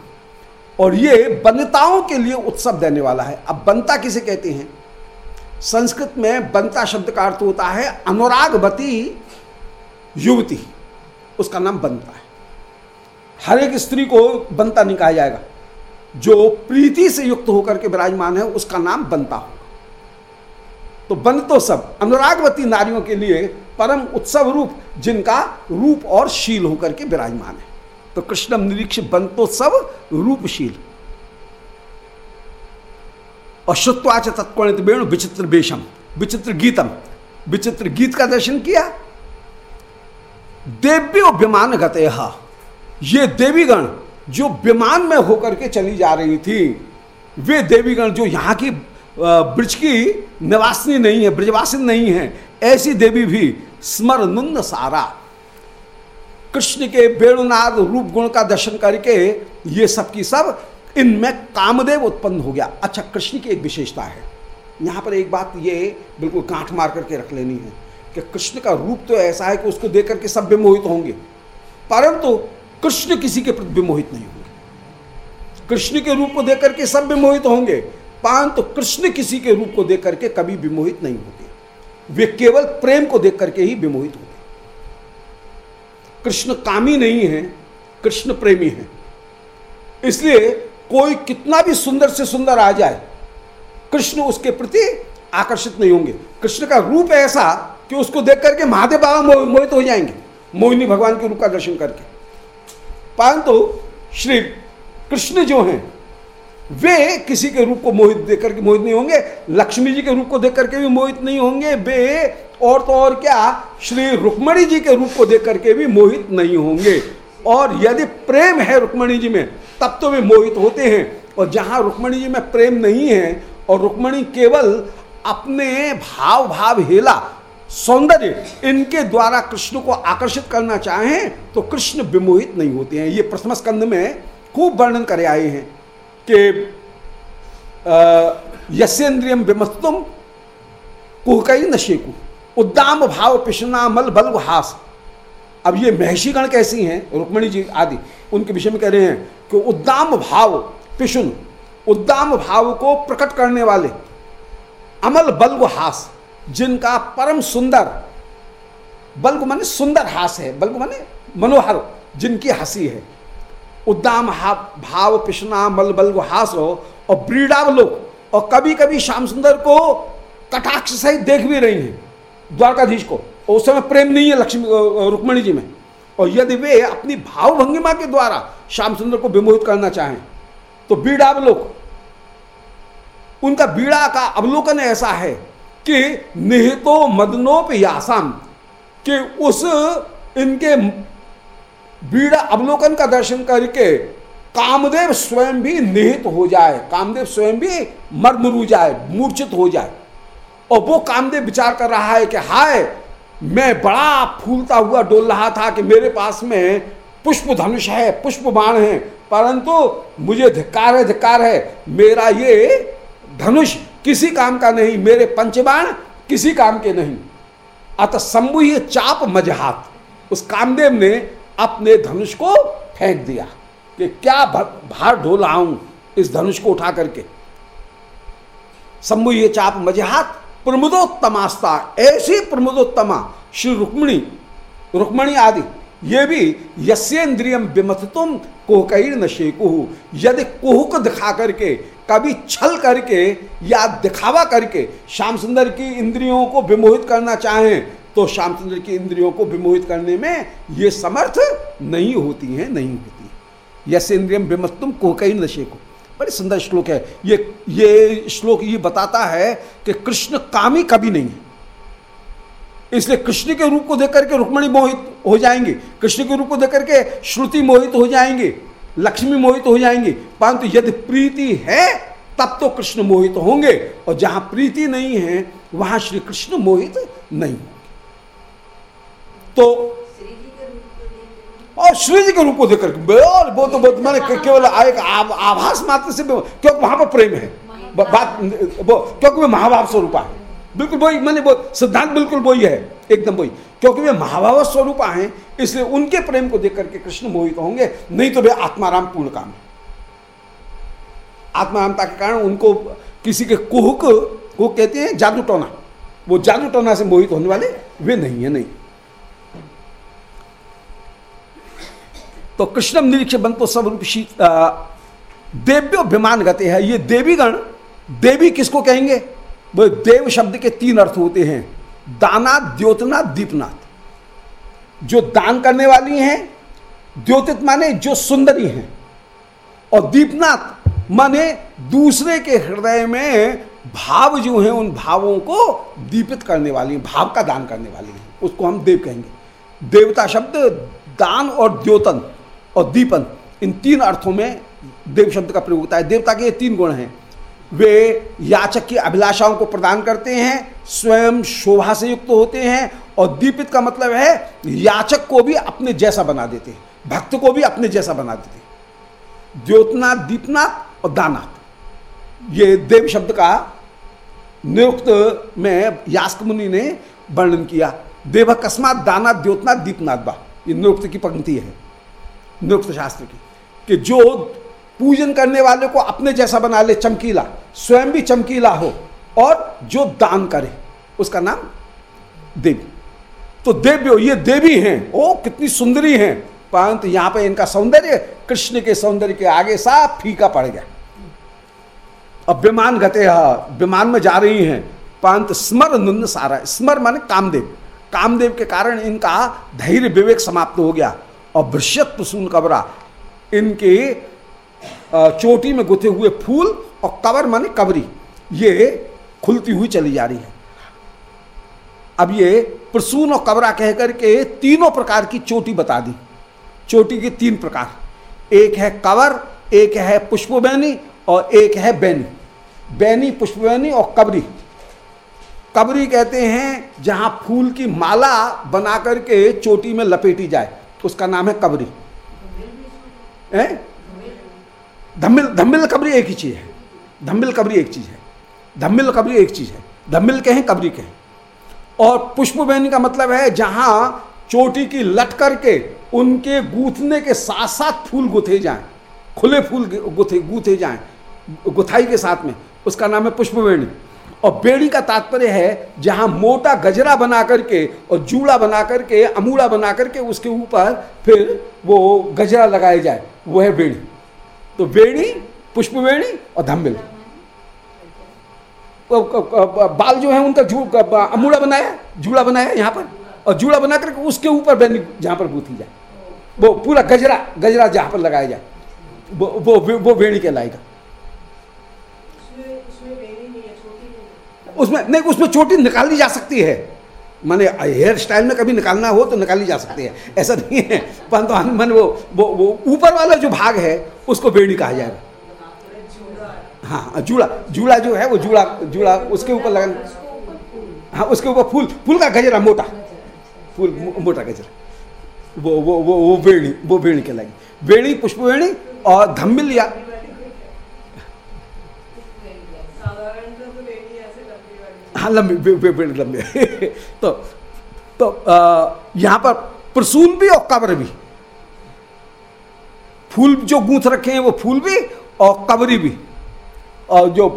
A: और ये बनताओं के लिए उत्सव देने वाला है। अब बनता किसे कहते हैं? संस्कृत में बनता शब्द का अर्थ होता है अनुरागवती युवती। उसका नाम बनता है। हर एक स्त्री को बनता नहीं कहा जाएगा। जो प्रीति से युक्त होकर के विराजमान है, उसका नाम बनता होगा। तो बन तो सब। अनुरागवती नारियों के लिए परम उत्सव रूप, जिनका रूप और शील होकर के विराजमान है। तो कृष्णम निरीक्ष बंतोत्सव रूपशील। अश्रुत्वाच तत्कोणित वेणु विचित्र बेशम विचित्र गीतम। विचित्र गीत का दर्शन किया। देव्यो विमान गते ये देवीगण जो विमान में होकर के चली जा रही थी, वे देवीगण जो यहाँ की ब्रज की निवासनी नहीं है ब्रजवासी नहीं है। ऐसी देवी भी स्मर नुन्न सारा। कृष्ण के वेणुनाद रूप गुण का दर्शन करके ये सब की सब इनमें कामदेव उत्पन्न हो गया। अच्छा कृष्ण की एक विशेषता है। यहाँ पर एक बात ये बिल्कुल गांठ मार करके रख लेनी है कि कृष्ण का रूप तो ऐसा है कि उसको देख करके सब विमोहित होंगे, परंतु कृष्ण किसी के प्रति विमोहित नहीं होंगे। कृष्ण के रूप को देख करके सब विमोहित होंगे परंतु कृष्ण किसी के रूप को देख करके कभी विमोहित नहीं होते। वे केवल प्रेम को देख करके ही विमोहित होते। कृष्ण कामी नहीं है, कृष्ण प्रेमी है। इसलिए कोई कितना भी सुंदर से सुंदर आ जाए, कृष्ण उसके प्रति आकर्षित नहीं होंगे। कृष्ण का रूप ऐसा कि उसको देख करके महादेव बाबा मोहित हो जाएँगे, मोहिनी भगवान के रूप का दर्शन करके। परंतु श्री कृष्ण जो हैं वे किसी के रूप को मोहित देख करके मोहित नहीं होंगे, लक्ष्मी जी के रूप को देख करके भी मोहित नहीं होंगे, वे और तो और क्या, श्री रुक्मणी जी के रूप को देख करके भी मोहित नहीं होंगे। और यदि प्रेम है रुक्मणी जी में, तब तो वे मोहित होते हैं। और जहाँ रुक्मणी जी में प्रेम नहीं है, और रुक्मणी केवल अपने भाव भाव हेला, सौंदर्य, इनके द्वारा कृष्ण को आकर्षित करना चाहें तो कृष्ण विमोहित नहीं होते हैं। ये प्रथम स्कंद में खूब वर्णन करे आए हैं। कि यसेन्द्रियम विमस्तुम कुहकई नशेकु उद्दाम भाव पिशना मल बल हास अब ये महर्षि गण कैसी हैं, रुक्मणी जी आदि, उनके विषय में कह रहे हैं कि उद्दाम भाव पिशुन, उद्दाम भाव को प्रकट करने वाले अमल बल्ग हास जिनका परम सुंदर बल्ग माने सुंदर हास है बल्ग माने मनोहर, जिनकी हँसी है। उद्दाम भाव, पिशना, मल, बल हास हो और ब्रीडावलोक और कभी कभी श्याम सुंदर को कटाक्ष सहित देख भी रही हैं। द्वारकाधीश को। और उस समय प्रेम नहीं है लक्ष्मी रुक्मणी जी में। और यदि वे अपनी भाव भंगिमा के द्वारा श्याम सुंदर को विमोहित करना चाहें तो बीड़ावलोक उनका बीड़ा का अवलोकन ऐसा है कि निहितो मदनोप यासाम कि उस इनके बीड़ा अवलोकन का दर्शन करके कामदेव स्वयं भी निहित हो जाए, कामदेव स्वयं भी मरमुरु जाए, मूर्छित हो जाए। और वो कामदेव विचार कर रहा है कि हाय, मैं बड़ा फूलता हुआ डोल रहा था कि मेरे पास में पुष्प धनुष है, पुष्प बाण है, परंतु मुझे धिक्कार है धिक्कार है, मेरा ये धनुष किसी काम का नहीं, मेरे पंचबाण किसी काम के नहीं। अतः शंभु ये चाप मजहात। उस कामदेव ने अपने धनुष को फेंक दिया कि क्या भार ढोल आऊँ इस धनुष को उठा करके। शंभु ये चाप मजहात प्रमुदोत्तमास्ता, ऐसी प्रमुदोत्तमा, श्री रुक्मणी रुक्मणी आदि, ये भी यस्येन्द्रियम विमथ तुम कोहकईर नशे कुहु यदि कुहुक दिखा करके, कभी छल करके या दिखावा करके श्याम सुंदर की इंद्रियों को विमोहित करना चाहें तो श्याम सुंदर की इंद्रियों को विमोहित करने में ये समर्थ नहीं होती हैं, नहीं होती। यश इंद्रियम विमत्तुम कोहकईर नशे को बड़े सुंदर श्लोक है। ये ये श्लोक ये बताता है कि कृष्ण कामी कभी नहीं है। इसलिए कृष्ण के रूप को देख करके रुक्मणी मोहित हो जाएँगे। कृष्ण के रूप को देख करके श्रुति मोहित हो जाएँगे। लक्ष्मी मोहित हो जाएँगे। परंतु यदि प्रीति है, तब तो कृष्ण मोहित होंगे। और जहाँ प्रीति नहीं है, वहाँ श्री कृष्ण मोहित नहीं। तो और श्री जी के रूप को देखकर वो तो बहुत मैंने केवल एक आभास मात्र से क्योंकि वहाँ पर प्रेम है। बात वो क्योंकि वो महाभाव स्वरूपा है। बिल्कुल वही, मैंने वो सिद्धांत बिल्कुल वही है, एकदम वही। क्योंकि वे महाभाव स्वरूप हैं, इसलिए उनके प्रेम को देख करके कृष्ण मोहित होंगे, नहीं तो वे आत्माराम पूर्ण काम है। आत्मारामता के कारण उनको किसी के कुहक को कहते हैं जादू टोना। वो जादू टोना से मोहित होने वाले वे नहीं है, नहीं। तो कृष्णम निरीक्ष बंतो सब रूप देव्यो विमान गते हैं। ये देवीगण, देवी किसको कहेंगे? वो देव शब्द के तीन अर्थ होते हैं। दाना द्योतनाथ, दीपनाथ। जो दान करने वाली हैं, द्योतित माने जो सुंदरी हैं। और दीपनाथ माने दूसरे के हृदय में भाव जो हैं, उन भावों को दीपित करने वाली भाव का दान करने वाली हैं। उसको हम देव कहेंगे। देवता शब्द दान और द्योतन। और दीपन, इन तीन अर्थों में देव शब्द का प्रयोग होता है। देवता के ये तीन गुण हैं। वे याचक की अभिलाषाओं को प्रदान करते हैं, स्वयं शोभा से युक्त होते हैं और दीपित का मतलब है याचक को भी अपने जैसा बना देते हैं, भक्त को भी अपने जैसा बना देते हैं। द्योतनाथ दीपनाथ और दानाथ। ये देव शब्द का नियुक्त में यास्क मुनि ने वर्णन किया। देव अकस्मात दानाथ द्योतनाथ दीपनाथ बा। ये नियुक्त की पंक्ति है। निरुक्त शास्त्र की, कि जो पूजन करने वाले को अपने जैसा बना ले, चमकीला, स्वयं भी चमकीला हो, और जो दान करे, उसका नाम देवी। तो देव्यो, ये देवी हैं, ओ, कितनी सुंदरी हैं। परंतु यहाँ पे इनका सौंदर्य, कृष्ण के सौंदर्य के आगे साफ़ फीका पड़ गया। अब विमान गते विमान में जा रही हैं। परंतु स्मर नुन्न सारा, स्मर माने कामदेव। कामदेव के कारण इनका धैर्य, विवेक समाप्त हो गया। और वृश्यत प्रसून कबरा इनके चोटी में गुथे हुए फूल और कबर माने कबरी। ये खुलती हुई चली जा रही है। अब ये प्रसून और कबरा कहकर के तीनों प्रकार की चोटी बता दी। चोटी के तीन प्रकार। एक है कवर, एक है पुष्पबैनी और एक है बैनी। बैनी, पुष्पबैनी और कबरी। कबरी कहते हैं जहाँ फूल की माला बना करके चोटी में लपेटी जाए। उसका नाम है कबरी। है? धम्मिल धम्मिल कबरी एक ही चीज़ है। धम्मिल कबरी एक चीज़ है। धम्मिल कबरी एक चीज़ है। धम्मिल कहें, कबरी कहें। और पुष्प बैनी का मतलब है जहाँ चोटी की लट करके उनके गूथने के साथ साथ फूल गुथे जाएँ। खुले फूल गुथे, गूथे जाएँ। गुथाई के साथ में। उसका नाम है पुष्प बेणी और बेड़ी का तात्पर्य है, जहाँ मोटा गजरा बना करके और जूड़ा बना करके अमूड़ा बना करके उसके ऊपर फिर वो गजरा लगाया जाए, वो है बेड़ी। तो बेड़ी पुष्प बेड़ी और धम्बिल बाल जो है उनका अमूड़ा बनाया, जूड़ा बनाया यहाँ पर, और जूड़ा बना करके उसके ऊपर बेड़ी जहाँ पर गूथी जाए। वो पूरा गजरा गजरा जहाँ पर लगाया जाए, वो वो वो बेड़ी कहलाएगा। उसमें, नहीं, उसमें चोटी निकाली जा सकती है। माने हेयर स्टाइल में कभी निकालना हो तो निकाली जा सकती है। ऐसा नहीं है। परंतु तो मन, वो वो वो ऊपर वाला जो भाग है, उसको बेड़ी कहा जाएगा हाँ जूड़ा जूड़ा जो है, वो जूड़ा जूड़ा, उसके ऊपर लगा हाँ उसके ऊपर फूल फूल का गजरा मोटा। फूल मोटा गजरा। वो वो वो वो बेड़ी वो बेड़ी कहलाएगी। बेड़ी पुष्प बेड़ी और धम्मिल या हाँ लंबी लंबी तो तो यहाँ पर प्रसून भी और कब्र भी। फूल जो गूंथ रखे हैं वो फूल भी और कबरी भी। और जो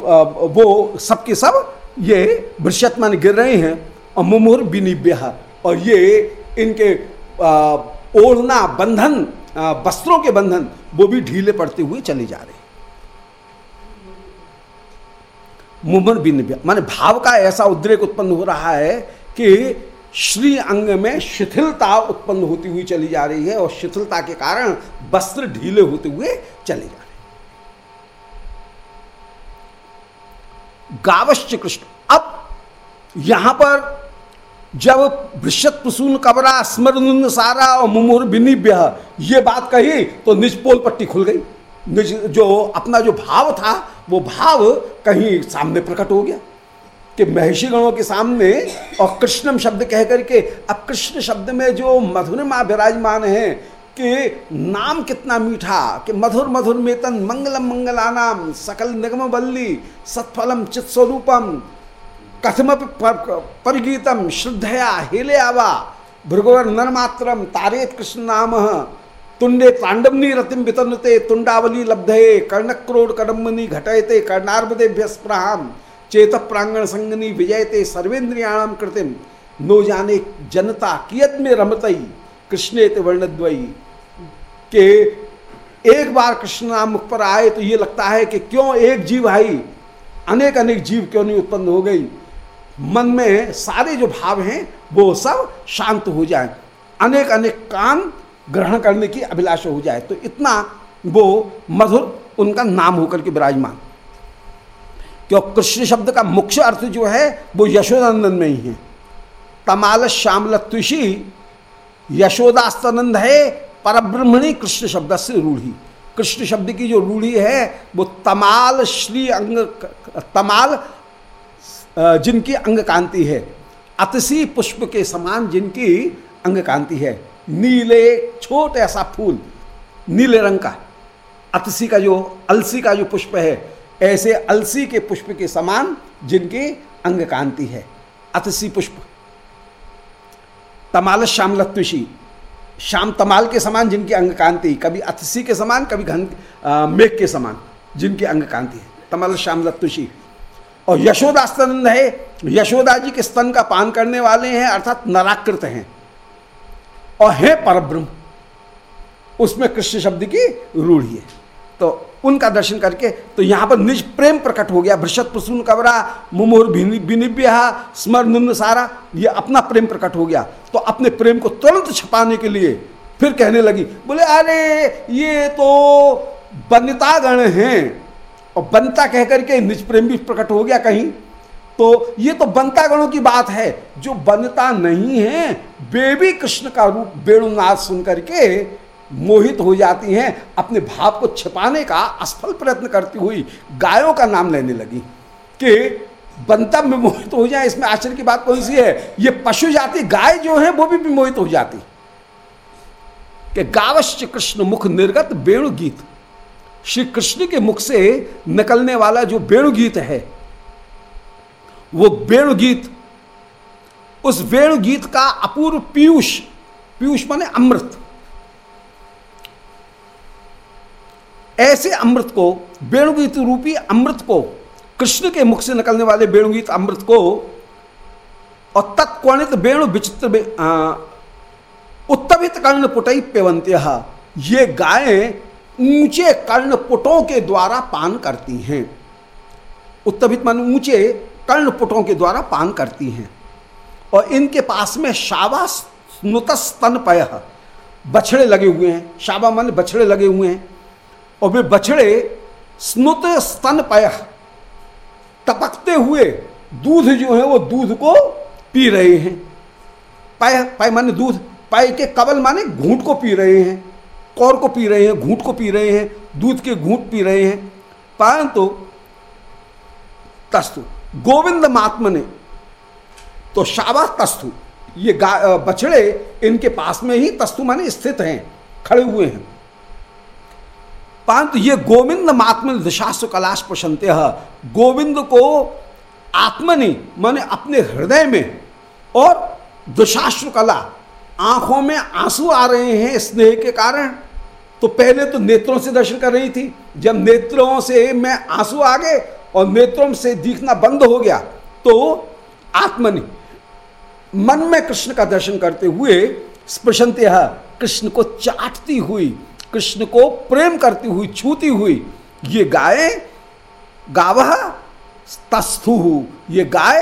A: वो सबके सब ये वृषत्मान गिर रहे हैं और मुमुर बिनिव्य और ये इनके ओढ़ना बंधन वस्त्रों के बंधन, वो भी ढीले पड़ते हुए चले जा रहे मुमन भी माने भाव का ऐसा उद्रेक उत्पन्न हो रहा है कि श्री अंग में शिथिलता उत्पन्न होती हुई चली जा रही है और शिथिलता के कारण वस्त्र ढीले होते हुए चले जा रहे गावश्च कृष्ण, अब यहाँ पर जब वृषत प्रसून कबरा स्मरण सारा और मुमुर बिनिव्य ये बात कही तो निज पोल पट्टी खुल गई। निज जो अपना जो भाव था वो भाव कहीं सामने प्रकट हो गया कि महर्षि गणों के सामने और कृष्णम शब्द कह करके, अब कृष्ण शब्द में जो मधुरमा विराजमान है कि नाम कितना मीठा, कि मधुर मधुर मेतन मंगलम मंगलानाम, सकल निगम बल्ली, सत्फलम चित स्वरूपम कथम परिगीतम, श्रद्धया, हेले आवा भृगवर नरमात्रम तारेत कृष्ण नाम। तुंडे तांडवनी रतिम वितनते तुंडावली लब्धये, कर्णक्रोड कदम्बनी घटयते कर्णार्बदेभ्यस्प्रहाम चेत प्रांगण संगनी विजयते सर्वेन्द्रियाणाम कृतिम नो जाने जनता कियत में रमतई कृष्णेत वर्णद्वयी। के एक बार कृष्ण नाम मुख पर आए तो ये लगता है कि क्यों एक जीव आई? अनेक अनेक जीव क्यों नहीं उत्पन्न हो गई? मन में सारे जो भाव हैं, वो सब शांत हो जाए। अनेक अनेक कान ग्रहण करने की अभिलाषा हो जाए तो इतना वो मधुर उनका नाम होकर के विराजमान। क्यों? कृष्ण शब्द का मुख्य अर्थ जो है, वो यशोदानंद में ही है। तमाल श्यामल तुषी, यशोदास्तनंद है, परब्रह्मणी कृष्ण शब्द से रूढ़ी। कृष्ण शब्द की जो रूढ़ी है, वो तमाल श्री अंग, तमाल जिनकी अंग कांति है। अतसी पुष्प के समान जिनकी अंग कांति है। नीले छोटे ऐसा फूल, नीले रंग का, अतसी का जो, अलसी का जो पुष्प है, ऐसे अलसी के पुष्प के समान जिनकी अंग कांति है। अतसी पुष्प। तमाल श्यामलत्विशी श्याम तमाल के समान जिनकी अंग कांति, कभी अतसी के समान, कभी घन मेघ के समान जिनकी अंग कांति है। तमाल श्यामलत्विशी और यशोदा स्तन है, यशोदा जी के स्तन का पान करने वाले हैं, अर्थात नराकृत हैं। और है परब्रह्म, उसमें कृष्ण शब्द की रूढ़ी है तो उनका दर्शन करके तो यहाँ पर निज प्रेम प्रकट हो गया। भ्रषत प्रसून कबरा मुमोर विनिव्य स्मर निम्न सारा, ये अपना प्रेम प्रकट हो गया। तो अपने प्रेम को तुरंत छपाने के लिए फिर कहने लगी, बोले, अरे, ये तो बनितागण हैं। और बनता कह करके निज प्रेम भी प्रकट हो गया कहीं। तो ये तो बनता गणों की बात है। जो बनता नहीं है वे भी कृष्ण का रूप वेणुनाथ सुन करके मोहित हो जाती हैं अपने भाव को छिपाने का असफल प्रयत्न करती हुई गायों का नाम लेने लगी। कि बनता में मोहित हो जाए इसमें आश्चर्य की बात कौन सी है? ये पशु जाति गाय जो है वो भी, भी मोहित हो जाती। कि गावश्च कृष्ण मुख निर्गत वेणु गीत श्री कृष्ण के मुख से निकलने वाला जो वेणुगीत है वो वेणुगीत, उस वेणुगीत का अपूर्व पीयूष पीयूष माने अमृत। ऐसे अमृत को, वेणुगीत रूपी अमृत को, कृष्ण के मुख से निकलने वाले वेणुगीत अमृत को, और तत्कोणित वेणु विचित्र उत्तभित कर्ण पुटई ये गायें ऊँचे कर्णपुटों के द्वारा पान करती हैं। उत्तभित मान ऊँचे कर्णपुटों के द्वारा पान करती हैं। और इनके पास में शाबा स्नुत स्तनपय बछड़े लगे हुए हैं शाबा मन बछड़े लगे हुए हैं। और वे बछड़े स्नुत स्तनपय टपकते हुए दूध जो है वो दूध को पी रहे हैं। पय, पाय माने दूध, पय के कबल माने घूट को पी रहे हैं। कौर को पी रहे हैं, घूट को पी रहे हैं, दूध के घूट पी रहे हैं। परंतु, तस्तु गोविंद महात्मा ने। तो शाबा तस्तु। ये बछड़े इनके पास में ही तस्तु माने स्थित हैं, खड़े हुए हैं। परंतु ये गोविंद महात्म दिशास्त्र कलाश प्रशंत गोविंद को आत्मनि माने अपने हृदय में और दुशास्त्र कला, आँखों में आँसू आ रहे हैं स्नेह के कारण। तो पहले तो नेत्रों से दर्शन कर रही थी, जब नेत्रों से मैं आँसू आ गए और नेत्रों से दिखना बंद हो गया तो आत्मनि, मन में कृष्ण का दर्शन करते हुए स्पृशंत कृष्ण को चाटती हुई, कृष्ण को प्रेम करती हुई, छूती हुई, ये गाय गावह तस्थु ये गाय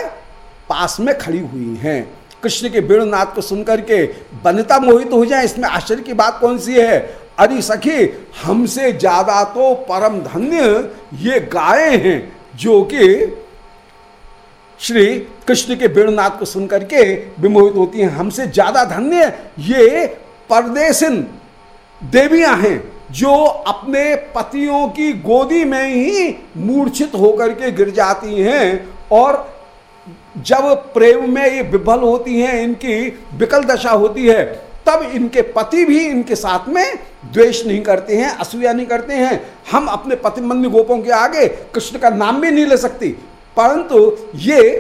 A: पास में खड़ी हुई हैं। कृष्ण के वेणुनाथ को सुनकर के बनता मोहित हो जाए, इसमें आश्चर्य की बात कौन सी है? अरे सखी, हमसे ज़्यादा तो परम धन्य ये गाय हैं। जो कि श्री कृष्ण के वेणुनाथ को सुनकर के विमोहित होती हैं। हमसे ज़्यादा धन्य ये परदेशन देवियाँ हैं, जो अपने पतियों की गोदी में ही मूर्छित होकर के गिर जाती हैं और जब प्रेम में ये विफल होती हैं, इनकी विकल दशा होती है तब इनके पति भी इनके साथ में द्वेष नहीं करते हैं, असूया नहीं करते हैं। हम अपने पतिमंद गोपों के आगे कृष्ण का नाम भी नहीं ले सकती। परंतु ये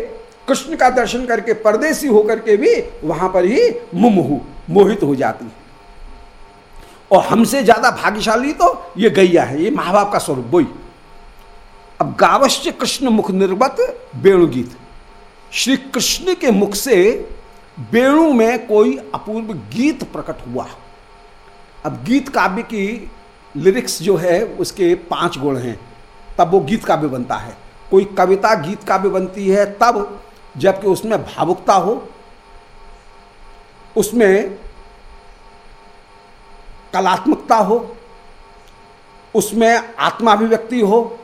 A: कृष्ण का दर्शन करके परदेसी होकर के भी वहाँ पर ही मुमुहु, मोहित हो जाती है। और हमसे ज़्यादा भाग्यशाली तो ये गैया है, ये महाभाव का स्वरूप, बोई। अब गावश्य कृष्ण मुख निर्वत, वेणुगीत। श्री कृष्ण के मुख से वेणु में कोई अपूर्व गीत प्रकट हुआ। अब गीत काव्य की लिरिक्स जो है, उसके पाँच गुण हैं। तब वो गीत काव्य बनता है। कोई कविता गीत काव्य बनती है, तब जबकि उसमें भावुकता हो, उसमें कलात्मकता हो, उसमें आत्माभिव्यक्ति हो,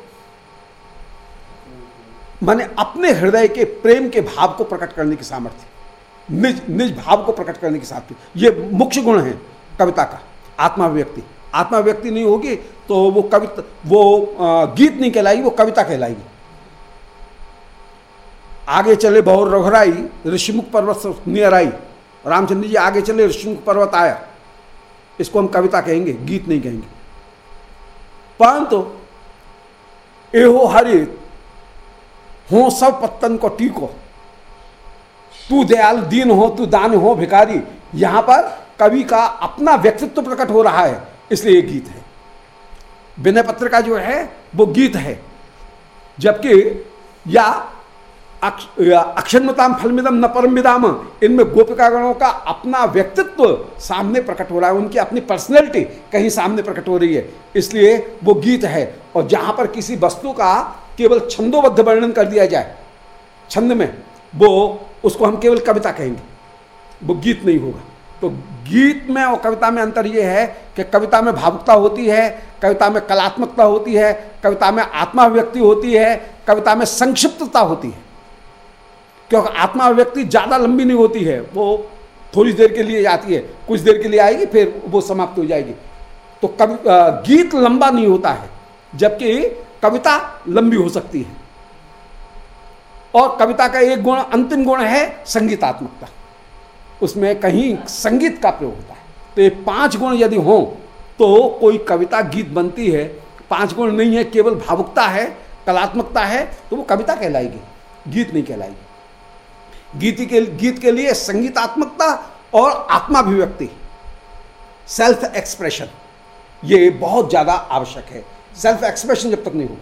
A: माने अपने हृदय के प्रेम के भाव को प्रकट करने की सामर्थ्य। निज निज भाव को प्रकट करने के साथ ये मुख्य गुण है कविता का, आत्माभिव्यक्ति। आत्माव्यक्ति नहीं होगी तो वो कविता, वो गीत नहीं कहलाएगी, वो कविता कहलाएगी। आगे चले बहुर रघुराई, ऋषिमुख पर्वत नियर आई। रामचंद्र जी आगे चले, ऋषिमुख पर्वत आया। इसको हम कविता कहेंगे, गीत नहीं कहेंगे। परंतु, एहो हरि हो सब पत्तन को टीको। तू दयाल दीन हो, तू दान हो भिकारी यहाँ पर कवि का अपना व्यक्तित्व प्रकट हो रहा है, इसलिए ये गीत है। विनय पत्र का जो है, वो गीत है। जबकि या अक्षन्मताम फलमिदम न परम विदाम इनमें गोपिकागणों का अपना व्यक्तित्व सामने प्रकट हो रहा है, उनकी अपनी पर्सनैलिटी कहीं सामने प्रकट हो रही है, इसलिए वो गीत है। और जहाँ पर किसी वस्तु का केवल छंदोबद्ध वर्णन कर दिया जाए, छंद में वो उसको हम केवल कविता कहेंगे। वो गीत नहीं होगा। तो गीत में और कविता में अंतर ये है कि कविता में भावुकता होती है, कविता में कलात्मकता होती है, कविता में आत्माव्यक्ति होती है, कविता में संक्षिप्तता होती है। क्योंकि आत्मा व्यक्ति ज़्यादा लंबी नहीं होती है, वो थोड़ी देर के लिए जाती है, कुछ देर के लिए आएगी, फिर वो समाप्त हो जाएगी। तो कवि गीत लंबा नहीं होता है, जबकि कविता लंबी हो सकती है। और कविता का एक गुण अंतिम गुण है संगीतात्मकता। उसमें कहीं संगीत का प्रयोग होता है। तो ये पाँच गुण यदि हो तो कोई कविता गीत बनती है। पाँच गुण नहीं है केवल भावुकता है कलात्मकता है तो वो कविता कहलाएगी गीत नहीं कहलाएगी। गीत के गीत के लिए संगीतात्मकता और आत्माभिव्यक्ति सेल्फ एक्सप्रेशन ये बहुत ज़्यादा आवश्यक है। सेल्फ एक्सप्रेशन जब तक नहीं हो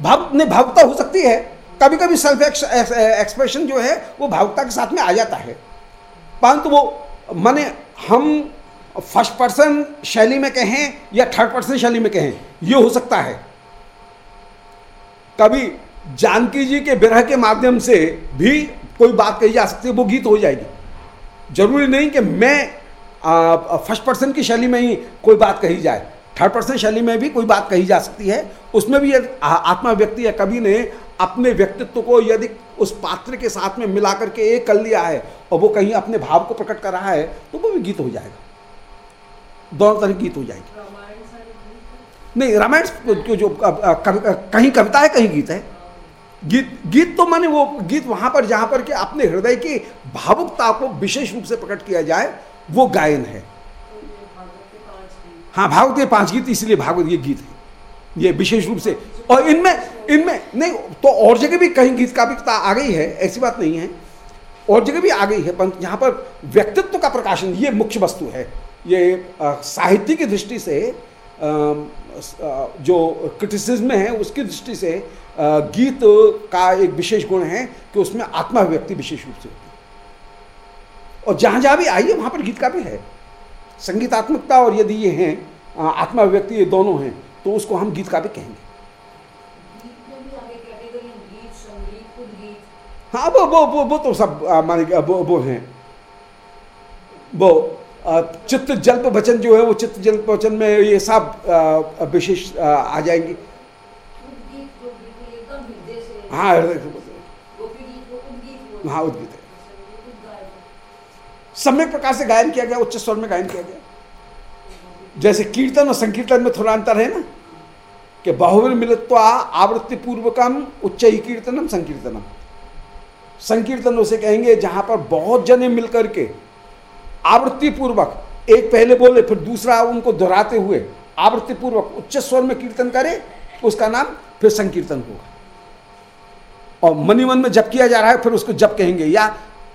A: भाव नहीं भावुकता हो सकती है कभी कभी सेल्फ एक्सप्रेशन जो है, वो भावुकता के साथ में आ जाता है। परंतु वो, माने हम फ़र्स्ट पर्सन शैली में कहें या थर्ड पर्सन शैली में कहें, ये हो सकता है। कभी जानकी जी के विरह के माध्यम से भी कोई बात कही जा सकती है, वो गीत हो जाएगी। ज़रूरी नहीं कि मैं फ़र्स्ट पर्सन की शैली में ही कोई बात कही जाए। थर्ड पर्सन शैली में भी कोई बात कही जा सकती है। उसमें भी आत्मा व्यक्ति या कवि ने अपने व्यक्तित्व को यदि उस पात्र के साथ में मिला करके एक कर लिया है और वो कहीं अपने भाव को प्रकट कर रहा है तो वो भी गीत हो जाएगा। दोनों तरह गीत हो जाएगी। नहीं, रामायण जो जो कहीं कविता है, कहीं गीत है। गीत गीत तो माने वो गीत वहाँ पर, जहाँ पर कि अपने हृदय की भावुकता को विशेष रूप से प्रकट किया जाए, वो गायन है। हाँ भागवत के पाँच गीत इसलिए भागवत ये गीत है। ये विशेष रूप से और इनमें इनमें नहीं तो और जगह भी कहीं गीत का भी आ गई है, ऐसी बात नहीं है। और जगह भी आ गई है, परंतु यहाँ पर व्यक्तित्व का प्रकाशन, ये मुख्य वस्तु है। ये साहित्य की दृष्टि से जो क्रिटिसिज्म है, उसकी दृष्टि से गीत का एक विशेष गुण है कि उसमें आत्मा व्यक्ति विशेष रूप से होती है। और जहाँ जहाँ भी आइए, वहाँ पर गीत का भी है। संगीतात्मकता और यदि ये हैं आत्मा व्यक्ति ये दोनों हैं तो उसको हम गीत का भी कहेंगे। हाँ वो वो वो वो तो सब माने वो वो हैं। वो चित्त जल्प वचन जो है वो चित्त जल्प वचन में ये सब विशेष आ जाएँगे। हाँ हाँ उद्गीत सम्यक प्रकार से गायन किया गया, उच्च स्वर में गायन किया गया। जैसे कीर्तन और संकीर्तन में थोड़ा अंतर है ना, कि बाहुबल मिलत्वा आवृत्ति पूर्वकम उच्च ही कीर्तनम संकीर्तनम। संकीर्तन उसे कहेंगे, जहाँ पर बहुत जने मिलकर के आवृत्ति पूर्वक एक पहले बोले, फिर दूसरा उनको दोहराते हुए आवृत्ति पूर्वक उच्च स्वर में कीर्तन करे, उसका नाम फिर संकीर्तन होगा। और मनी मन में जप किया जा रहा है, फिर उसको जप कहेंगे, या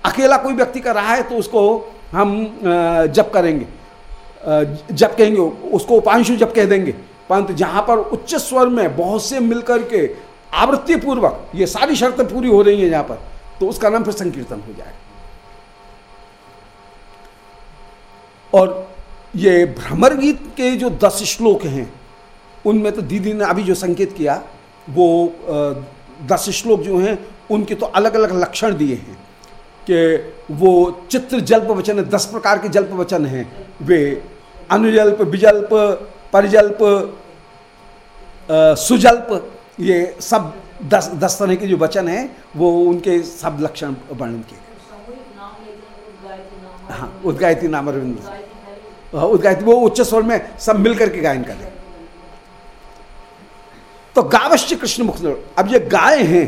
A: अकेला कोई व्यक्ति कर रहा है तो उसको हम जप करेंगे। जप कहेंगे, उसको उपांशु जप कह देंगे। परंतु जहाँ पर उच्च स्वर में बहुत से मिलकर के आवृत्ति पूर्वक ये सारी शर्तें पूरी हो रही हैं जहाँ पर तो उसका नाम फिर संकीर्तन हो जाएगा। और ये भ्रमर गीत के जो दस श्लोक हैं, उनमें तो दीदी ने अभी जो संकेत किया, वो दस श्लोक जो हैं, उनके तो अलग अलग लक्षण दिए हैं। कि वो चित्र जल्प वचन, दस प्रकार के जल्प वचन हैं। वे अनुजल्प विजल्प परिजल्प सुजल्प, ये सब दस दस तरह के जो वचन हैं, वो उनके सब लक्षण वर्णन किए गए। हाँ उद्गायती नाम अरविंद उद्गायती, वो उच्च स्वर में सब मिलकर के गायन करें तो गावश्य कृष्ण मुख अब ये गाय हैं,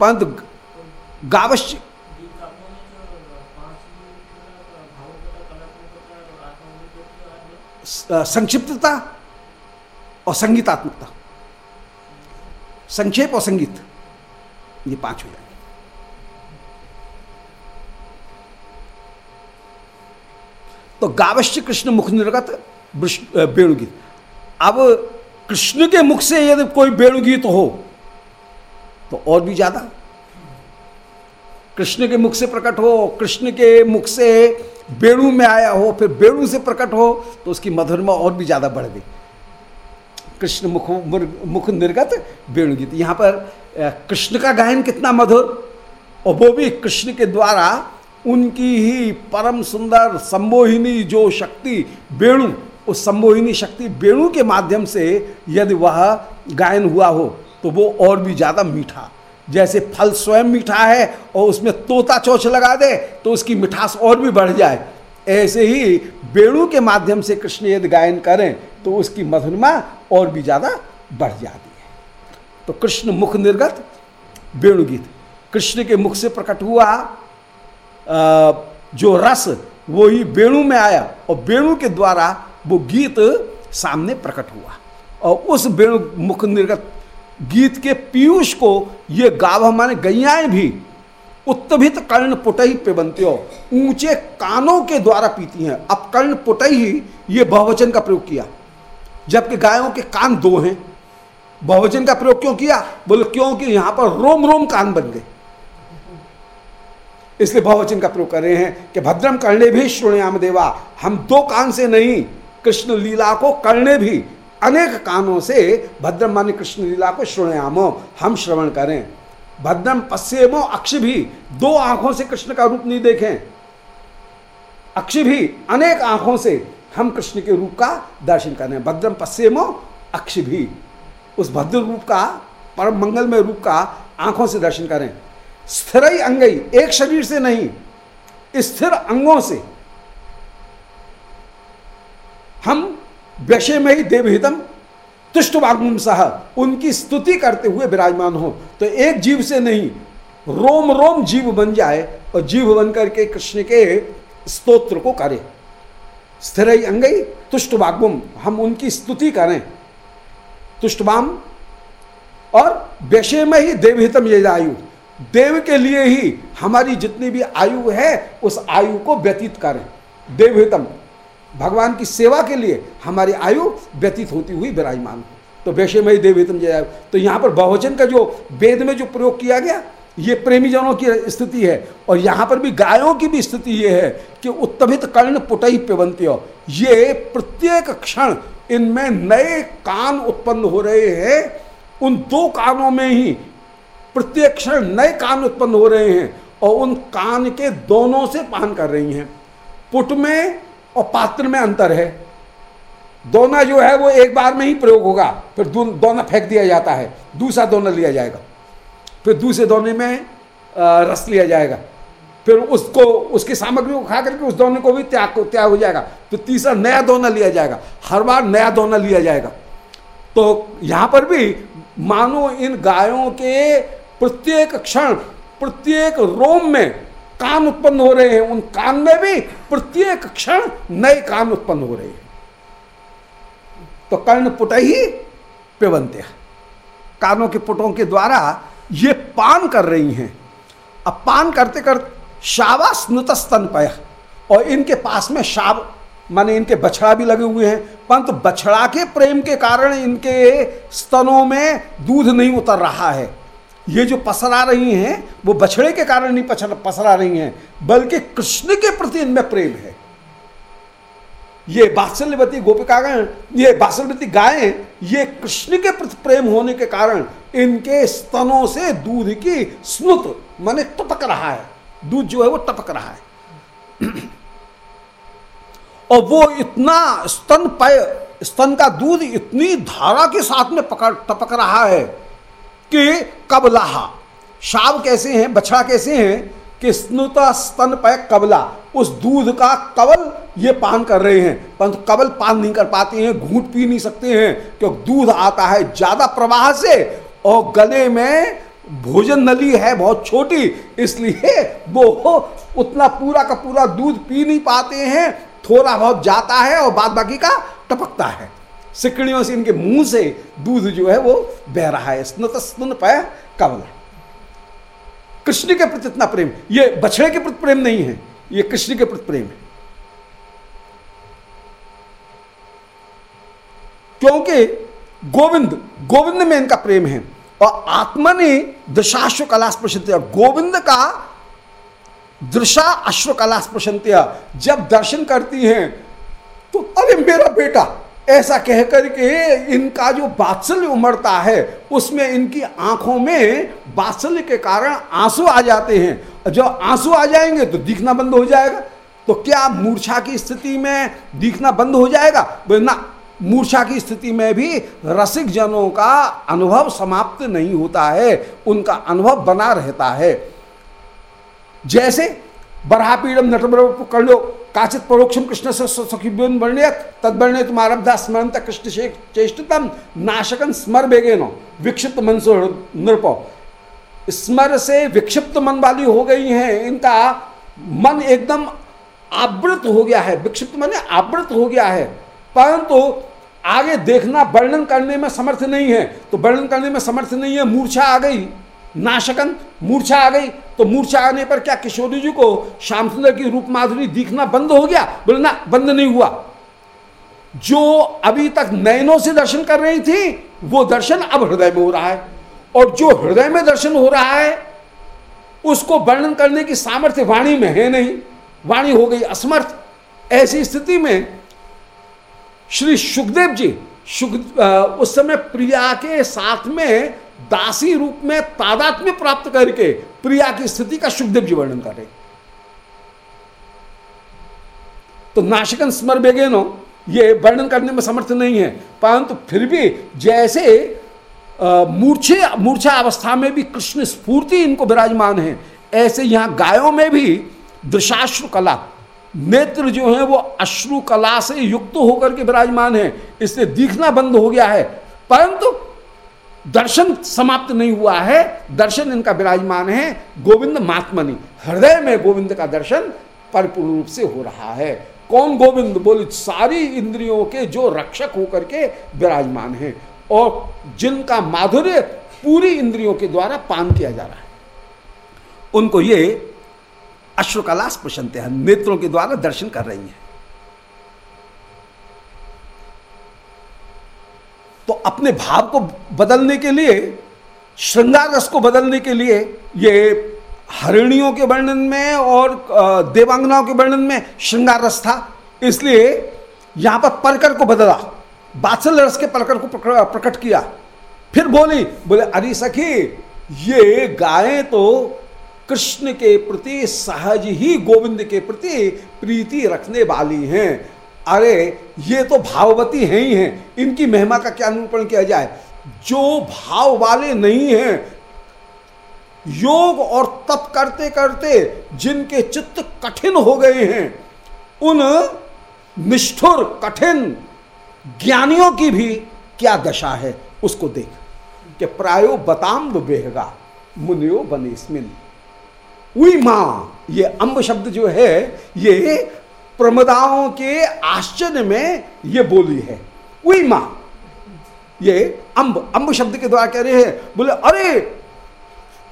A: परंतु गावश्य संक्षिप्तता और संगीतात्मकता। संक्षेप और संगीत, ये पाँच हो जाएँगे। तो गावश्य कृष्ण मुख निर्गत वेणुगीत अब कृष्ण के मुख से यदि कोई वेणुगीत हो तो और भी ज़्यादा कृष्ण के मुख से प्रकट हो, कृष्ण के मुख से वेणु में आया हो, फिर वेणु से प्रकट हो तो उसकी मधुरमा और भी ज़्यादा बढ़ गई। कृष्ण मुख मुख निर्गत वेणुगीत यहाँ पर कृष्ण का गायन कितना मधुर, और वो भी कृष्ण के द्वारा, उनकी ही परम सुंदर संबोहिनी जो शक्ति वेणु उस संबोहिनी शक्ति वेणु के माध्यम से यदि वह गायन हुआ हो तो वो और भी ज़्यादा मीठा जैसे फल स्वयं मीठा है और उसमें तोता चोच लगा दे तो उसकी मिठास और भी बढ़ जाए। ऐसे ही वेणु के माध्यम से कृष्ण यदि गायन करें तो उसकी मधुरमा और भी ज़्यादा बढ़ जाती है। तो कृष्ण मुख निर्गत वेणुगीत कृष्ण के मुख से प्रकट हुआ जो रस, वो ही वेणु में आया और वेणु के द्वारा वो गीत सामने प्रकट हुआ। और उस वेणु मुख निर्गत गीत के पीयूष को ये गाव माने गैयाएँ भी उत्तभित कर्ण पुटई पे बनते हो। ऊँचे कानों के द्वारा पीती हैं। अब कर्ण पुटई ही ये बहुवचन का प्रयोग किया। जबकि गायों के कान दो हैं। बहुवचन का प्रयोग क्यों किया? बोले, क्योंकि यहाँ पर रोम रोम कान बन गए। इसलिए बहुवचन का प्रयोग कर रहे हैं कि भद्रम करने भी श्रोणयाम देवा। हम दो कान से नहीं, कृष्ण लीला को करने भी अनेक कानों से भद्रम मान्य कृष्ण लीला को श्रोणयामो, हम श्रवण करें। भद्रम पश्चिमो अक्ष भी दो आँखों से कृष्ण का रूप नहीं देखें। अक्ष भी अनेक आँखों से हम कृष्ण के रूप का दर्शन करें। भद्रम पश्चिमो अक्ष भी उस भद्र रूप का, परम मंगलमय रूप का आँखों से दर्शन करें। स्थिर अंगई, एक शरीर से नहीं, स्थिर अंगों से हम व्यशे में ही देवहितम तुष्ट वाग्म सह। उनकी स्तुति करते हुए विराजमान हो। तो एक जीव से नहीं, रोम रोम जीव बन जाए और जीव बन करके कृष्ण के स्तोत्र को करे। स्थिर अंगई तुष्ट वाग्म हम उनकी स्तुति करें। तुष्टवाम और व्यशे में ही देवहितम ये आयु। देव के लिए ही हमारी जितनी भी आयु है, उस आयु को व्यतीत करें। देवहितम भगवान की सेवा के लिए हमारी आयु व्यतीत होती हुई विराजमान हो। तो वैश्यमयी देवहितम जय तो यहाँ पर बहुवचन का जो वेद में जो प्रयोग किया गया, ये प्रेमी जनों की स्थिति है और यहाँ पर भी गायों की भी स्थिति ये है कि उत्तमित कर्ण पुटई पिबंत्य। ये प्रत्येक क्षण इनमें नए कान उत्पन्न हो रहे हैं। उन दो कानों में ही प्रत्येक क्षण नए कान उत्पन्न हो रहे हैं और उन कान के दोनों से पान कर रही हैं। पुट में और पात्र में अंतर है। दोना जो है वो एक बार में ही प्रयोग होगा, फिर दोना फेंक दिया जाता है, दूसरा दोना लिया जाएगा, फिर दूसरे दोने में रस लिया जाएगा, फिर उसको, उसकी सामग्री को खा करके उस दोने को भी त्याग त्याग हो जाएगा तो तीसरा नया दोना लिया जाएगा, हर बार नया दोना लिया जाएगा। तो यहाँ पर भी मानो इन गायों के प्रत्येक क्षण, प्रत्येक रोम में कान उत्पन्न हो रहे हैं, उन कान में भी प्रत्येक क्षण नए कान उत्पन्न हो रहे हैं। तो कर्ण पुट ही पेवंत्य कानों के पुटों के द्वारा ये पान कर रही हैं। अब पान करते करते शावा स्नुत स्तन पय। और इनके पास में शाव माने इनके बछड़ा भी लगे हुए हैं। परंतु बछड़ा के प्रेम के कारण इनके स्तनों में दूध नहीं उतर रहा है। ये जो पसरा रही हैं, वो बछड़े के कारण नहीं पसरा रही हैं, बल्कि कृष्ण के प्रति इनमें प्रेम है। ये बात्सल्यवती गोपिकागण, ये बात्सल्यवती गायें, ये कृष्ण के प्रति प्रेम होने के कारण इनके स्तनों से दूध की स्नुत, माने टपक रहा है। दूध जो है वो टपक रहा है। और वो इतना स्तन पय स्तन का दूध इतनी धारा के साथ में पकड़, टपक रहा है कि कबलाहा। शाव कैसे हैं, बछड़ा कैसे हैं? कि स्नुता स्तन पय कबला। उस दूध का कवल ये पान कर रहे हैं। परंतु कवल पान नहीं कर पाते हैं, घूट पी नहीं सकते हैं, क्योंकि दूध आता है ज़्यादा प्रवाह से और गले में भोजन नली है बहुत छोटी, इसलिए वो उतना पूरा का पूरा दूध पी नहीं पाते हैं, थोड़ा बहुत जाता है और बाद बाकी का टपकता है। सिकड़ियों से इनके मुँह से दूध जो है वो बह रहा है। स्नुत स्नुन पय कमल कृष्ण के प्रति इतना प्रेम। ये बछड़े के प्रति प्रेम नहीं है। ये कृष्ण के प्रति प्रेम है। क्योंकि गोविंद गोविंद में इनका प्रेम है। और आत्मा ने दशाश्व कला स्पृशंत्य गोविंद का दृशा अश्व कला स्पृशंत्य जब दर्शन करती हैं तो अरे मेरा बेटा ऐसा कह करके इनका जो बात्सल्य उमड़ता है, उसमें इनकी आँखों में बात्सल्य के कारण आँसू आ जाते हैं। जब आँसू आ जाएँगे तो दिखना बंद हो जाएगा। तो क्या मूर्छा की स्थिति में दिखना बंद हो जाएगा? ना, मूर्छा की स्थिति में भी रसिक जनों का अनुभव समाप्त नहीं होता है। उनका अनुभव बना रहता है। जैसे बरहापीड़म नटबर कर लो काचित परोक्षम कृष्ण से सखीन वर्णियत। तदवर्णित मारब्धा स्मरणता कृष्ण चेष्टतम। नाशकन स्मर बेगे नो विक्षिप्त मन से नृप। स्मर से विक्षिप्त मन वाली हो गई हैं, इनका मन एकदम आवृत हो गया है। विक्षिप्त मन आवृत हो गया है। परंतु आगे देखना वर्णन करने में समर्थ नहीं है। तो वर्णन करने में समर्थ नहीं है, मूर्छा आ गई। नाशकन मूर्छा आ गई। तो मूर्छा आने पर क्या किशोरी जी को श्याम सुंदर की रूप माधुरी दिखना बंद हो गया? बोले, ना, बंद नहीं हुआ। जो अभी तक नयनों से दर्शन कर रही थी, वो दर्शन अब हृदय में हो रहा है। और जो हृदय में दर्शन हो रहा है, उसको वर्णन करने की सामर्थ्य वाणी में है नहीं। वाणी हो गई असमर्थ। ऐसी स्थिति में श्री सुखदेव जी सुख उस समय प्रिया के साथ में दासी रूप में तादात्म्य प्राप्त करके प्रिया की स्थिति का सुखदेव जी वर्णन कर रहे तो नाशिकन स्मर बेगेनो, ये वर्णन करने में समर्थ नहीं है, परंतु फिर भी जैसे मूर्छे, मूर्छा अवस्था में भी कृष्ण स्फूर्ति इनको विराजमान है, ऐसे यहाँ गायों में भी दृशाश्रु कला, नेत्र जो है वो अश्रु कला से युक्त होकर के विराजमान है, इससे दिखना बंद हो गया है, परंतु दर्शन समाप्त नहीं हुआ है, दर्शन इनका विराजमान है, गोविंद महात्मनि हृदय में गोविंद का दर्शन परिपूर्ण रूप से हो रहा है। कौन गोविंद? बोले, सारी इंद्रियों के जो रक्षक होकर के विराजमान है और जिनका माधुर्य पूरी इंद्रियों के द्वारा पान किया जा रहा है। उनको ये अश्रुकला स्पृशंत हैं, नेत्रों के द्वारा दर्शन कर रही हैं। तो अपने भाव को बदलने के लिए, श्रृंगार रस को बदलने के लिए, ये हरिणियों के वर्णन में और देवांगनाओं के वर्णन में श्रृंगार रस था। इसलिए यहाँ पर परकर को बदला बात्सल रस के परकर को प्रकट किया। फिर बोली, बोले, अरे सखी, ये गायें तो कृष्ण के प्रति सहज ही, गोविंद के प्रति प्रीति रखने वाली हैं। अरे, ये तो भाववती हैं ही हैं। इनकी महिमा का क्या निरूपण किया जाए? जो भाव वाले नहीं हैं, योग और तप करते करते जिनके चित्त कठिन हो गए हैं, उन निष्ठुर, कठिन ज्ञानियों की भी क्या दशा है? उसको देख कि प्रायो बताम बेहगा, मुनियो बनेस्मिन उई माँ, ये अम्ब शब्द जो है, ये प्रमदाओं के आश्चर्य में ये बोली है। उई माँ, ये अम्ब अम्ब शब्द के द्वारा कह रहे हैं। बोले, अरे,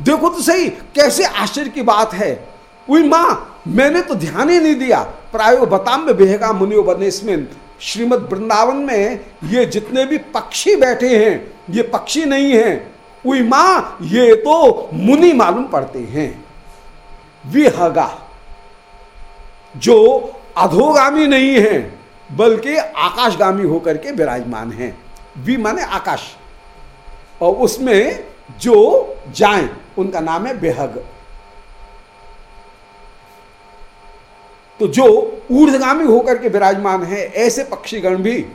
A: देखो तो सही, कैसे आश्चर्य की बात है। उई माँ, मैंने तो ध्यान ही नहीं दिया। प्रायो बताम बेहगा मुनियो बनेस्मिन श्रीमद वृंदावन में ये जितने भी पक्षी बैठे हैं, ये पक्षी नहीं हैं। उई माँ, ये तो मुनि मालूम पड़ते हैं। विहगा जो अधोगामी नहीं है, बल्कि आकाशगामी होकर के विराजमान हैं। वि माने आकाश। और उसमें जो जाए, उनका नाम है बेहग। तो जो ऊर्धगामी होकर के विराजमान है, ऐसे पक्षीगण भी,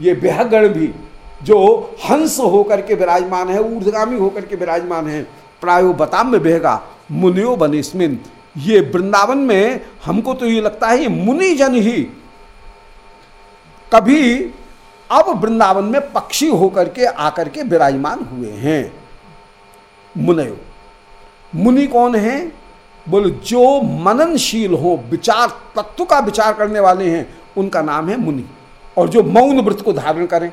A: ये बेहगण भी, जो हंस होकर के विराजमान है ऊर्धगामी होकर के विराजमान है, प्रायो बताम में बेहगा, मुनियो बनिस्मिन ये वृंदावन में हमको तो ये लगता है मुनि जन ही। कभी अब वृंदावन में पक्षी होकर के, आकर के विराजमान हुए हैं। मुनयो, मुनि कौन है? बोले, जो मननशील हो, विचार, तत्व का विचार करने वाले हैं, उनका नाम है मुनि। और जो मौन व्रत को धारण करें,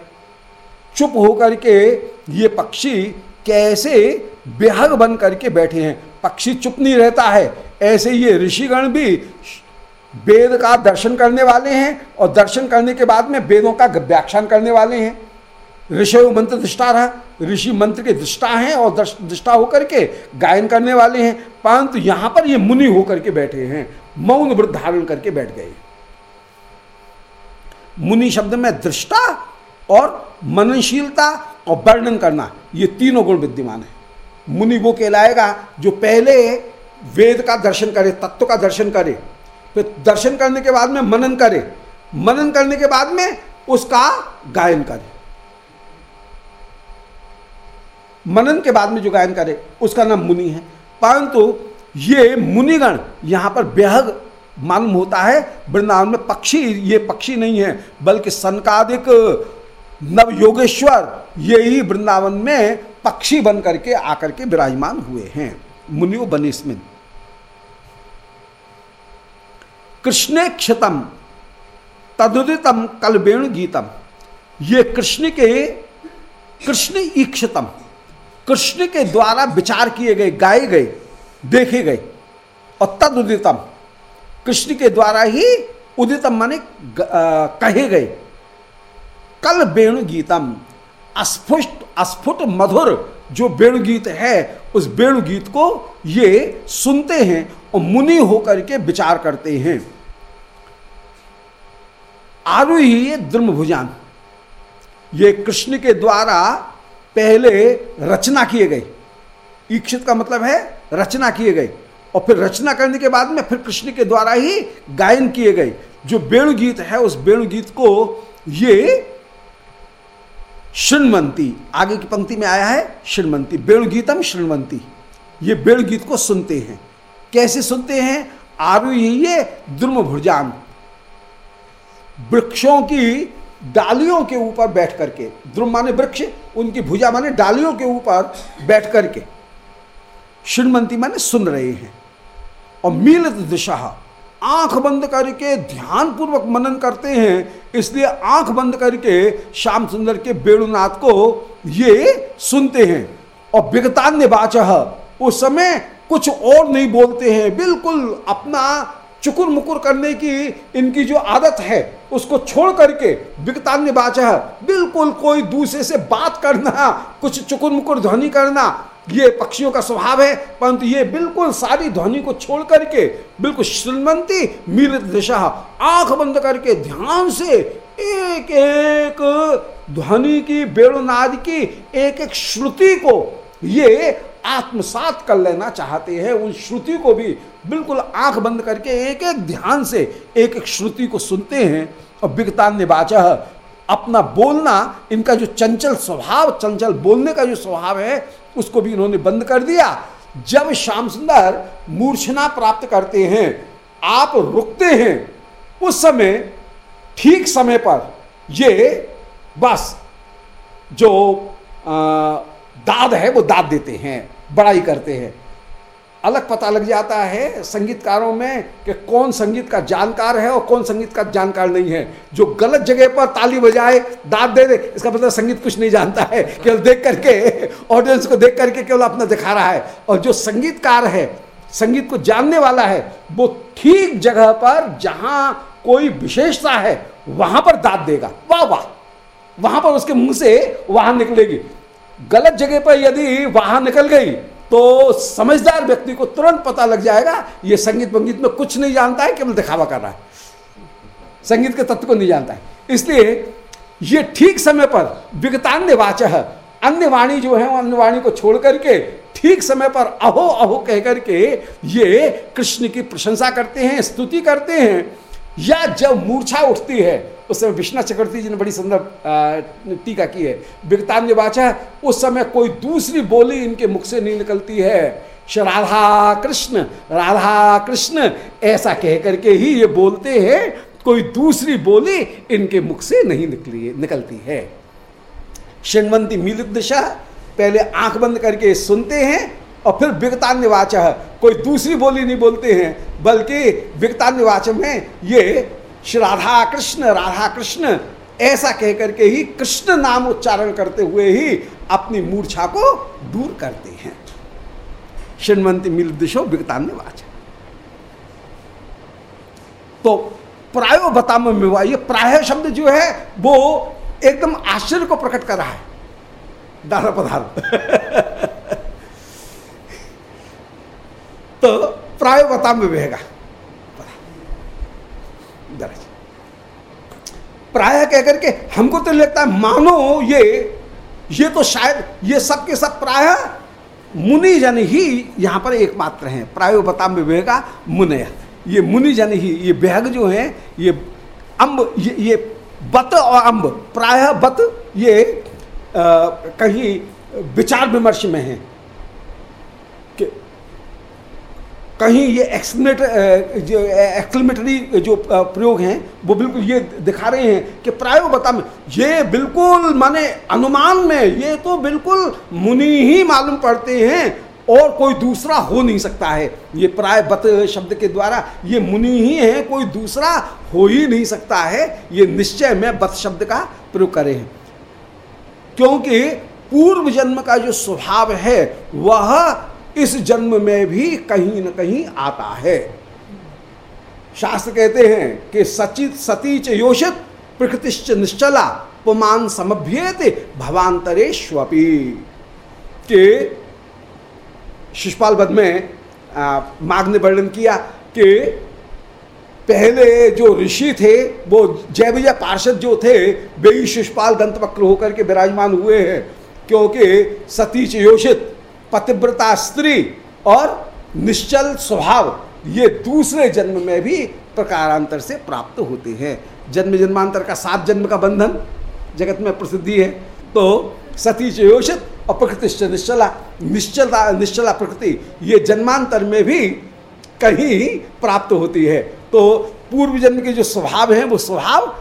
A: चुप होकर के ये पक्षी कैसे बेहग बन करके बैठे हैं। पक्षी चुप नहीं रहता है। ऐसे ये ऋषिगण भी वेद का दर्शन करने वाले हैं और दर्शन करने के बाद में वेदों का व्याख्यान करने वाले हैं। ऋषि मंत्र दृष्टा रहा। ऋषि मंत्र के दृष्टा हैं और दृष्टा होकर के गायन करने वाले हैं। परंतु यहाँ पर ये मुनि होकर के बैठे हैं। मौन वृद्ध धारण करके बैठ गए। मुनि शब्द में दृष्टा और मननशीलता और वर्णन करना, ये तीनों गुण विद्यमान है। मुनि वो कहलाएगा, जो पहले वेद का दर्शन करे, तत्व का दर्शन करे, फिर दर्शन करने के बाद में मनन करे, मनन करने के बाद में उसका गायन करे। मनन के बाद में जो गायन करे, उसका नाम मुनि है। परंतु ये मुनिगण यहाँ पर बेहद मालूम होता है, वृंदावन में पक्षी, ये पक्षी नहीं है, बल्कि सनकादिक नव योगेश्वर ही वृंदावन में पक्षी बन करके आकर के विराजमान हुए हैं। मुनियो बनिस्मिन कृष्ण क्षतम, तदुदितम कलबेण गीतम। ये कृष्ण के, कृष्ण ईक्षतम कृष्ण के द्वारा विचार किए गए, गाए गए, देखे गए। और तदुदितम, कृष्ण के द्वारा ही उदितम माने कहे गए। कल वेणु गीतम। अस्फुट अस्फुट मधुर जो वेणु गीत है, उस वेणु गीत को ये सुनते हैं और मुनि होकर के विचार करते हैं। आरोही द्रुम भुजान ये कृष्ण के द्वारा पहले रचना किए गए। ईक्षित का मतलब है रचना किए गए। और फिर रचना करने के बाद में फिर कृष्ण के द्वारा ही गायन किए गए। जो वेणु गीत है, उस वेणु गीत को ये श्रृणवंती आगे की पंक्ति में आया है श्रृणवंती वेणुगीतम श्रृणवंती ये वेणु गीत को सुनते हैं। कैसे सुनते हैं? आरु ये द्रुम भुजान वृक्षों की डालियों के ऊपर बैठ करके, द्रुम माने वृक्ष, उनकी भुजा माने डालियों के ऊपर बैठ करके। श्रृणवंती माने सुन रहे हैं। और मीलित दिशा आँख बंद करके ध्यान पूर्वक मनन करते हैं, इसलिए आँख बंद करके श्याम सुंदर के वेणुनाथ को ये सुनते हैं। और विगतान्य बाच उस समय कुछ और नहीं बोलते हैं। बिल्कुल अपना चुकुर मुकुर करने की इनकी जो आदत है, उसको छोड़ करके विगतान्य बाच बिल्कुल कोई दूसरे से बात करना, कुछ चुकुर मुकुर ध्वनि करना ये पक्षियों का स्वभाव है, परंतु ये बिल्कुल सारी ध्वनि को छोड़ करके, बिल्कुल श्रीमंती मिलित दिशा, आँख बंद करके ध्यान से एक एक ध्वनि की बेणुनाद की एक एक श्रुति को ये आत्मसात कर लेना चाहते हैं। उन श्रुति को भी बिल्कुल आँख बंद करके एक एक ध्यान से एक एक श्रुति को सुनते हैं। और विगतान निवाच अपना बोलना, इनका जो चंचल स्वभाव, चंचल बोलने का जो स्वभाव है उसको भी इन्होंने बंद कर दिया। जब श्याम सुंदर मूर्छना प्राप्त करते हैं आप रुकते हैं उस समय ठीक समय पर ये बस जो आ, दाद है वो दाद देते हैं बड़ाई करते हैं। अलग पता लग जाता है संगीतकारों में कि कौन संगीत का जानकार है और कौन संगीत का जानकार नहीं है। जो गलत जगह पर ताली बजाए, दाद दे दे, इसका मतलब संगीत कुछ नहीं जानता है। केवल देख करके ऑडियंस को देख करके केवल अपना दिखा रहा है। और जो संगीतकार है, संगीत को जानने वाला है, वो ठीक जगह पर जहाँ कोई विशेषता है, वहाँ पर दाद देगा। वाह वाह। वहाँ पर उसके मुँह से वहाँ निकलेगी। गलत जगह पर यदि वहाँ निकल गई तो समझदार व्यक्ति को तुरंत पता लग जाएगा, ये संगीत वंगीत में कुछ नहीं जानता है, केवल दिखावा कर रहा है। संगीत के तत्व को नहीं जानता है। इसलिए ये ठीक समय पर विगतान्य वाच अन्य वाणी जो है वो अन्य वाणी को छोड़ करके ठीक समय पर अहो अहो कह करके ये कृष्ण की प्रशंसा करते हैं, स्तुति करते हैं। या जब मूर्छा उठती है, उस समय विष्णा चक्रवर्ती जी ने बड़ी सुंदर टीका की है। विगतान्य वाचा, उस समय कोई दूसरी बोली इनके मुख से नहीं निकलती है। राधा कृष्ण राधा कृष्ण, ऐसा कह करके ही ये बोलते हैं, कोई दूसरी बोली इनके मुख से नहीं निकली, निकलती है। शिणवंती मिलित दिशा पहले आँख बंद करके सुनते हैं और फिर विगतान्य वाच कोई दूसरी बोली नहीं बोलते हैं, बल्कि विगतान्य वाच में ये श्री राधा कृष्ण राधा कृष्ण ऐसा कह करके ही कृष्ण नाम उच्चारण करते हुए ही अपनी मूर्छा को दूर करते हैं। शिणवंती मिल दिशो विगतान्य वाच तो प्रायो बताम में ये प्राय शब्द जो है, वो एकदम आश्चर्य को प्रकट कर रहा है। दादा पदार्थ तो प्राय बता में बहेगा प्राय कह करके हमको तो लगता है मानो ये ये तो शायद ये सब के सब प्राय मुनि जन ही यहाँ पर एकमात्र हैं। प्राय बता में बहेगा मुनय ये मुनि जन ही ये बेहग जो है ये अम्ब ये, ये बत और अम्ब प्राय बत ये आ, कहीं विचार विमर्श में है। कहीं ये एक्सलेमेट जो जो प्रयोग हैं, वो बिल्कुल ये दिखा रहे हैं कि प्राय बता में, ये बिल्कुल माने अनुमान में, ये तो बिल्कुल मुनि ही मालूम पड़ते हैं और कोई दूसरा हो नहीं सकता है। ये प्राय बत शब्द के द्वारा ये मुनि ही है, कोई दूसरा हो ही नहीं सकता है। ये निश्चय में बत शब्द का प्रयोग करे हैं। क्योंकि पूर्व जन्म का जो स्वभाव है, वह इस जन्म में भी कहीं न कहीं आता है। शास्त्र कहते हैं कि सचित सतीच योषित प्रकृतिश्च निश्चला पुमान समभ्येत भवांतरेश्वपी के शिषपाल बद में माघ ने वर्णन किया कि पहले जो ऋषि थे, वो जय विजय पार्षद जो थे, वे शिषपाल दंत वक्र होकर के विराजमान हुए हैं, क्योंकि सतीच योषित पतिव्रता स्त्री और निश्चल स्वभाव, ये दूसरे जन्म में भी प्रकारांतर से प्राप्त होते हैं। जन्म जन्मांतर का सात जन्म का बंधन जगत में प्रसिद्धि है। तो सती चयोषित और प्रकृति निश्चला, निश्चलता, निश्चला प्रकृति, ये जन्मांतर में भी कहीं प्राप्त होती है। तो पूर्व जन्म के जो स्वभाव हैं, वो स्वभाव,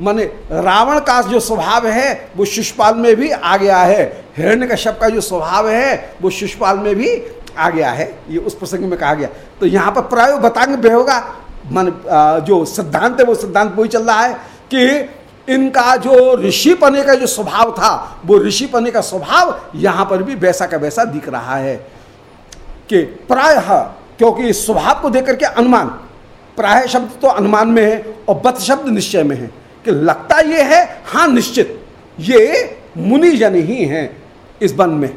A: माने रावण का जो स्वभाव है, वो शिशुपाल में भी आ गया है। हिरण्य कश्यप का जो स्वभाव है, वो शिशुपाल में भी आ गया है। ये उस प्रसंग में कहा गया। तो यहाँ पर प्राय बतांग भी होगा। मन जो सिद्धांत है, वो सिद्धांत वही चल रहा है कि इनका जो ऋषि पने का जो स्वभाव था, वो ऋषि पने का स्वभाव यहाँ पर भी वैसा का वैसा दिख रहा है कि प्राय क्योंकि स्वभाव को देख करके अनुमान, प्राय शब्द तो अनुमान में है और बत शब्द निश्चय में है कि लगता ये है हाँ निश्चित। ये मुनि जन ही हैं। इस वन में,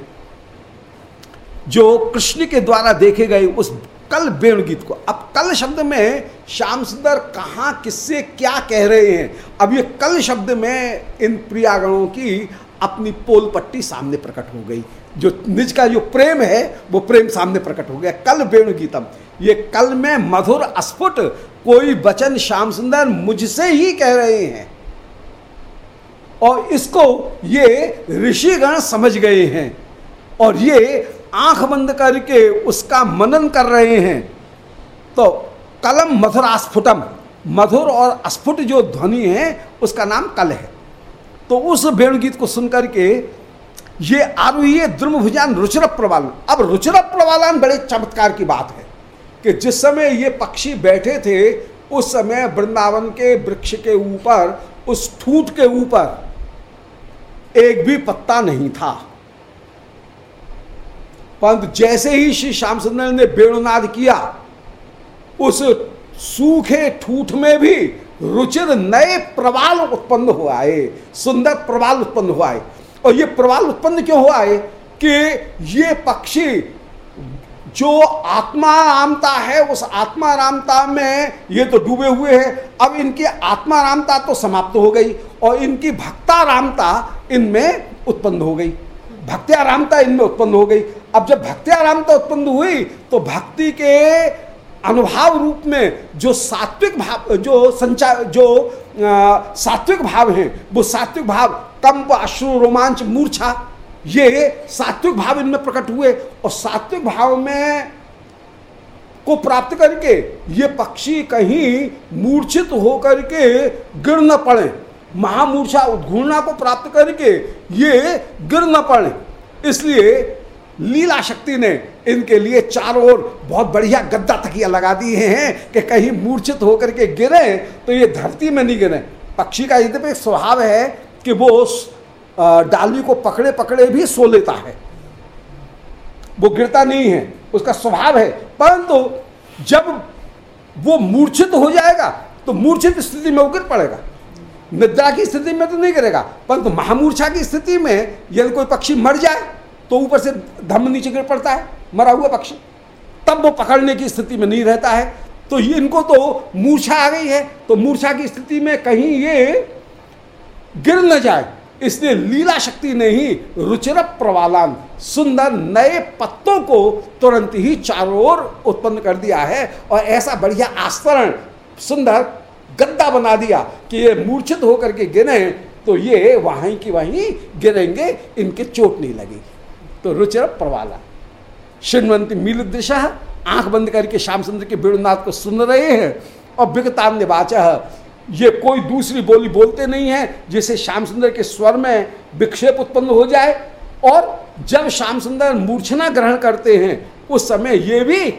A: जो कृष्ण के द्वारा देखे गए उस कल वेणु गीत को। अब कल शब्द में श्याम सुंदर कहाँ, किससे क्या कह रहे हैं? अब ये कल शब्द में इन प्रियागणों की अपनी पोल पट्टी सामने प्रकट हो गई। जो निज का जो प्रेम है, वो प्रेम सामने प्रकट हो गया। कल वेणु गीतम। ये कल में मधुर अस्फुट कोई वचन श्याम सुंदर मुझसे ही कह रहे हैं। और इसको ये ऋषिगण समझ गए हैं और ये आँख बंद करके उसका मनन कर रहे हैं। तो कलम मधुर अस्फुटम मधुर और अस्फुट जो ध्वनि है, उसका नाम कल है। तो उस वेणुगीत को सुनकर के ये आरोही द्रुम भुजान रुचिर प्रवालन अब रुचिर प्रवालन बड़े चमत्कार की बात है कि जिस समय ये पक्षी बैठे थे, उस समय वृंदावन के वृक्ष के ऊपर उस ठूट के ऊपर एक भी पत्ता नहीं था। परंतु जैसे ही श्री श्याम सुंदर ने वेणुनाद किया, उस सूखे ठूठ में भी रुचिर नए प्रवाल उत्पन्न हुआ है सुंदर प्रवाल उत्पन्न हुआ है और ये प्रवाल उत्पन्न क्यों हुआ है कि ये पक्षी जो आत्मारामता है उस आत्मा रामता में ये तो डूबे हुए हैं। अब इनकी आत्मारामता तो समाप्त हो गई और इनकी भक्तारामता इनमें उत्पन्न हो गई। भक्त्यारामता इनमें उत्पन्न हो गई। अब जब भक्त्यारामता उत्पन्न हुई तो भक्ति के अनुभाव रूप में जो सात्विक भाव जो संचार जो आ, सात्विक भाव है वो सात्विक भाव कंप अश्रु रोमांच मूर्छा ये सात्विक भाव इनमें प्रकट हुए और सात्विक भाव में को प्राप्त करके ये पक्षी कहीं मूर्छित होकर के गिर न पड़े। महामूर्छा उद्घूर्णा को प्राप्त करके ये गिर न पड़े। इसलिए लीला शक्ति ने इनके लिए चारों ओर बहुत बढ़िया गद्दा तकिया लगा दिए हैं कि कहीं मूर्छित होकर के गिरे तो ये धरती में नहीं गिरे। पक्षी का यद्यपि स्वभाव है कि वो डाली को पकड़े पकड़े भी सो लेता है। वो गिरता नहीं है, उसका स्वभाव है। परंतु जब वो मूर्छित हो जाएगा तो मूर्छित स्थिति में वो गिर पड़ेगा। निद्रा की स्थिति में तो नहीं गिरेगा, परंतु महामूर्छा की स्थिति में यदि कोई पक्षी मर जाए तो ऊपर से धम्म नीचे गिर पड़ता है, मरा हुआ पक्षी। तब वो पकड़ने की स्थिति में नहीं रहता है। तो ये इनको तो मूर्छा आ गई है। तो मूर्छा की स्थिति में कहीं ये गिर न जाए। इसलिए लीला शक्ति ने ही रुचिर प्रवालान सुंदर नए पत्तों को तुरंत ही चारों ओर उत्पन्न कर दिया है और ऐसा बढ़िया आस्तरण सुंदर गद्दा बना दिया कि ये मूर्छित होकर के गिरे तो ये वहीं की वहीं गिरेंगे, इनके चोट नहीं लगेगी तो रुचिर प्रवाला शिणवंती मील दिशा आँख बंद करके श्याम सुंदर के वेणुनाथ को सुन रहे हैं और विगतान निवाचा ये कोई दूसरी बोली बोलते नहीं है, जिसे श्याम सुंदर के स्वर में विक्षेप उत्पन्न हो जाए, और जब श्याम सुंदर मूर्छना ग्रहण करते हैं, उस समय ये भी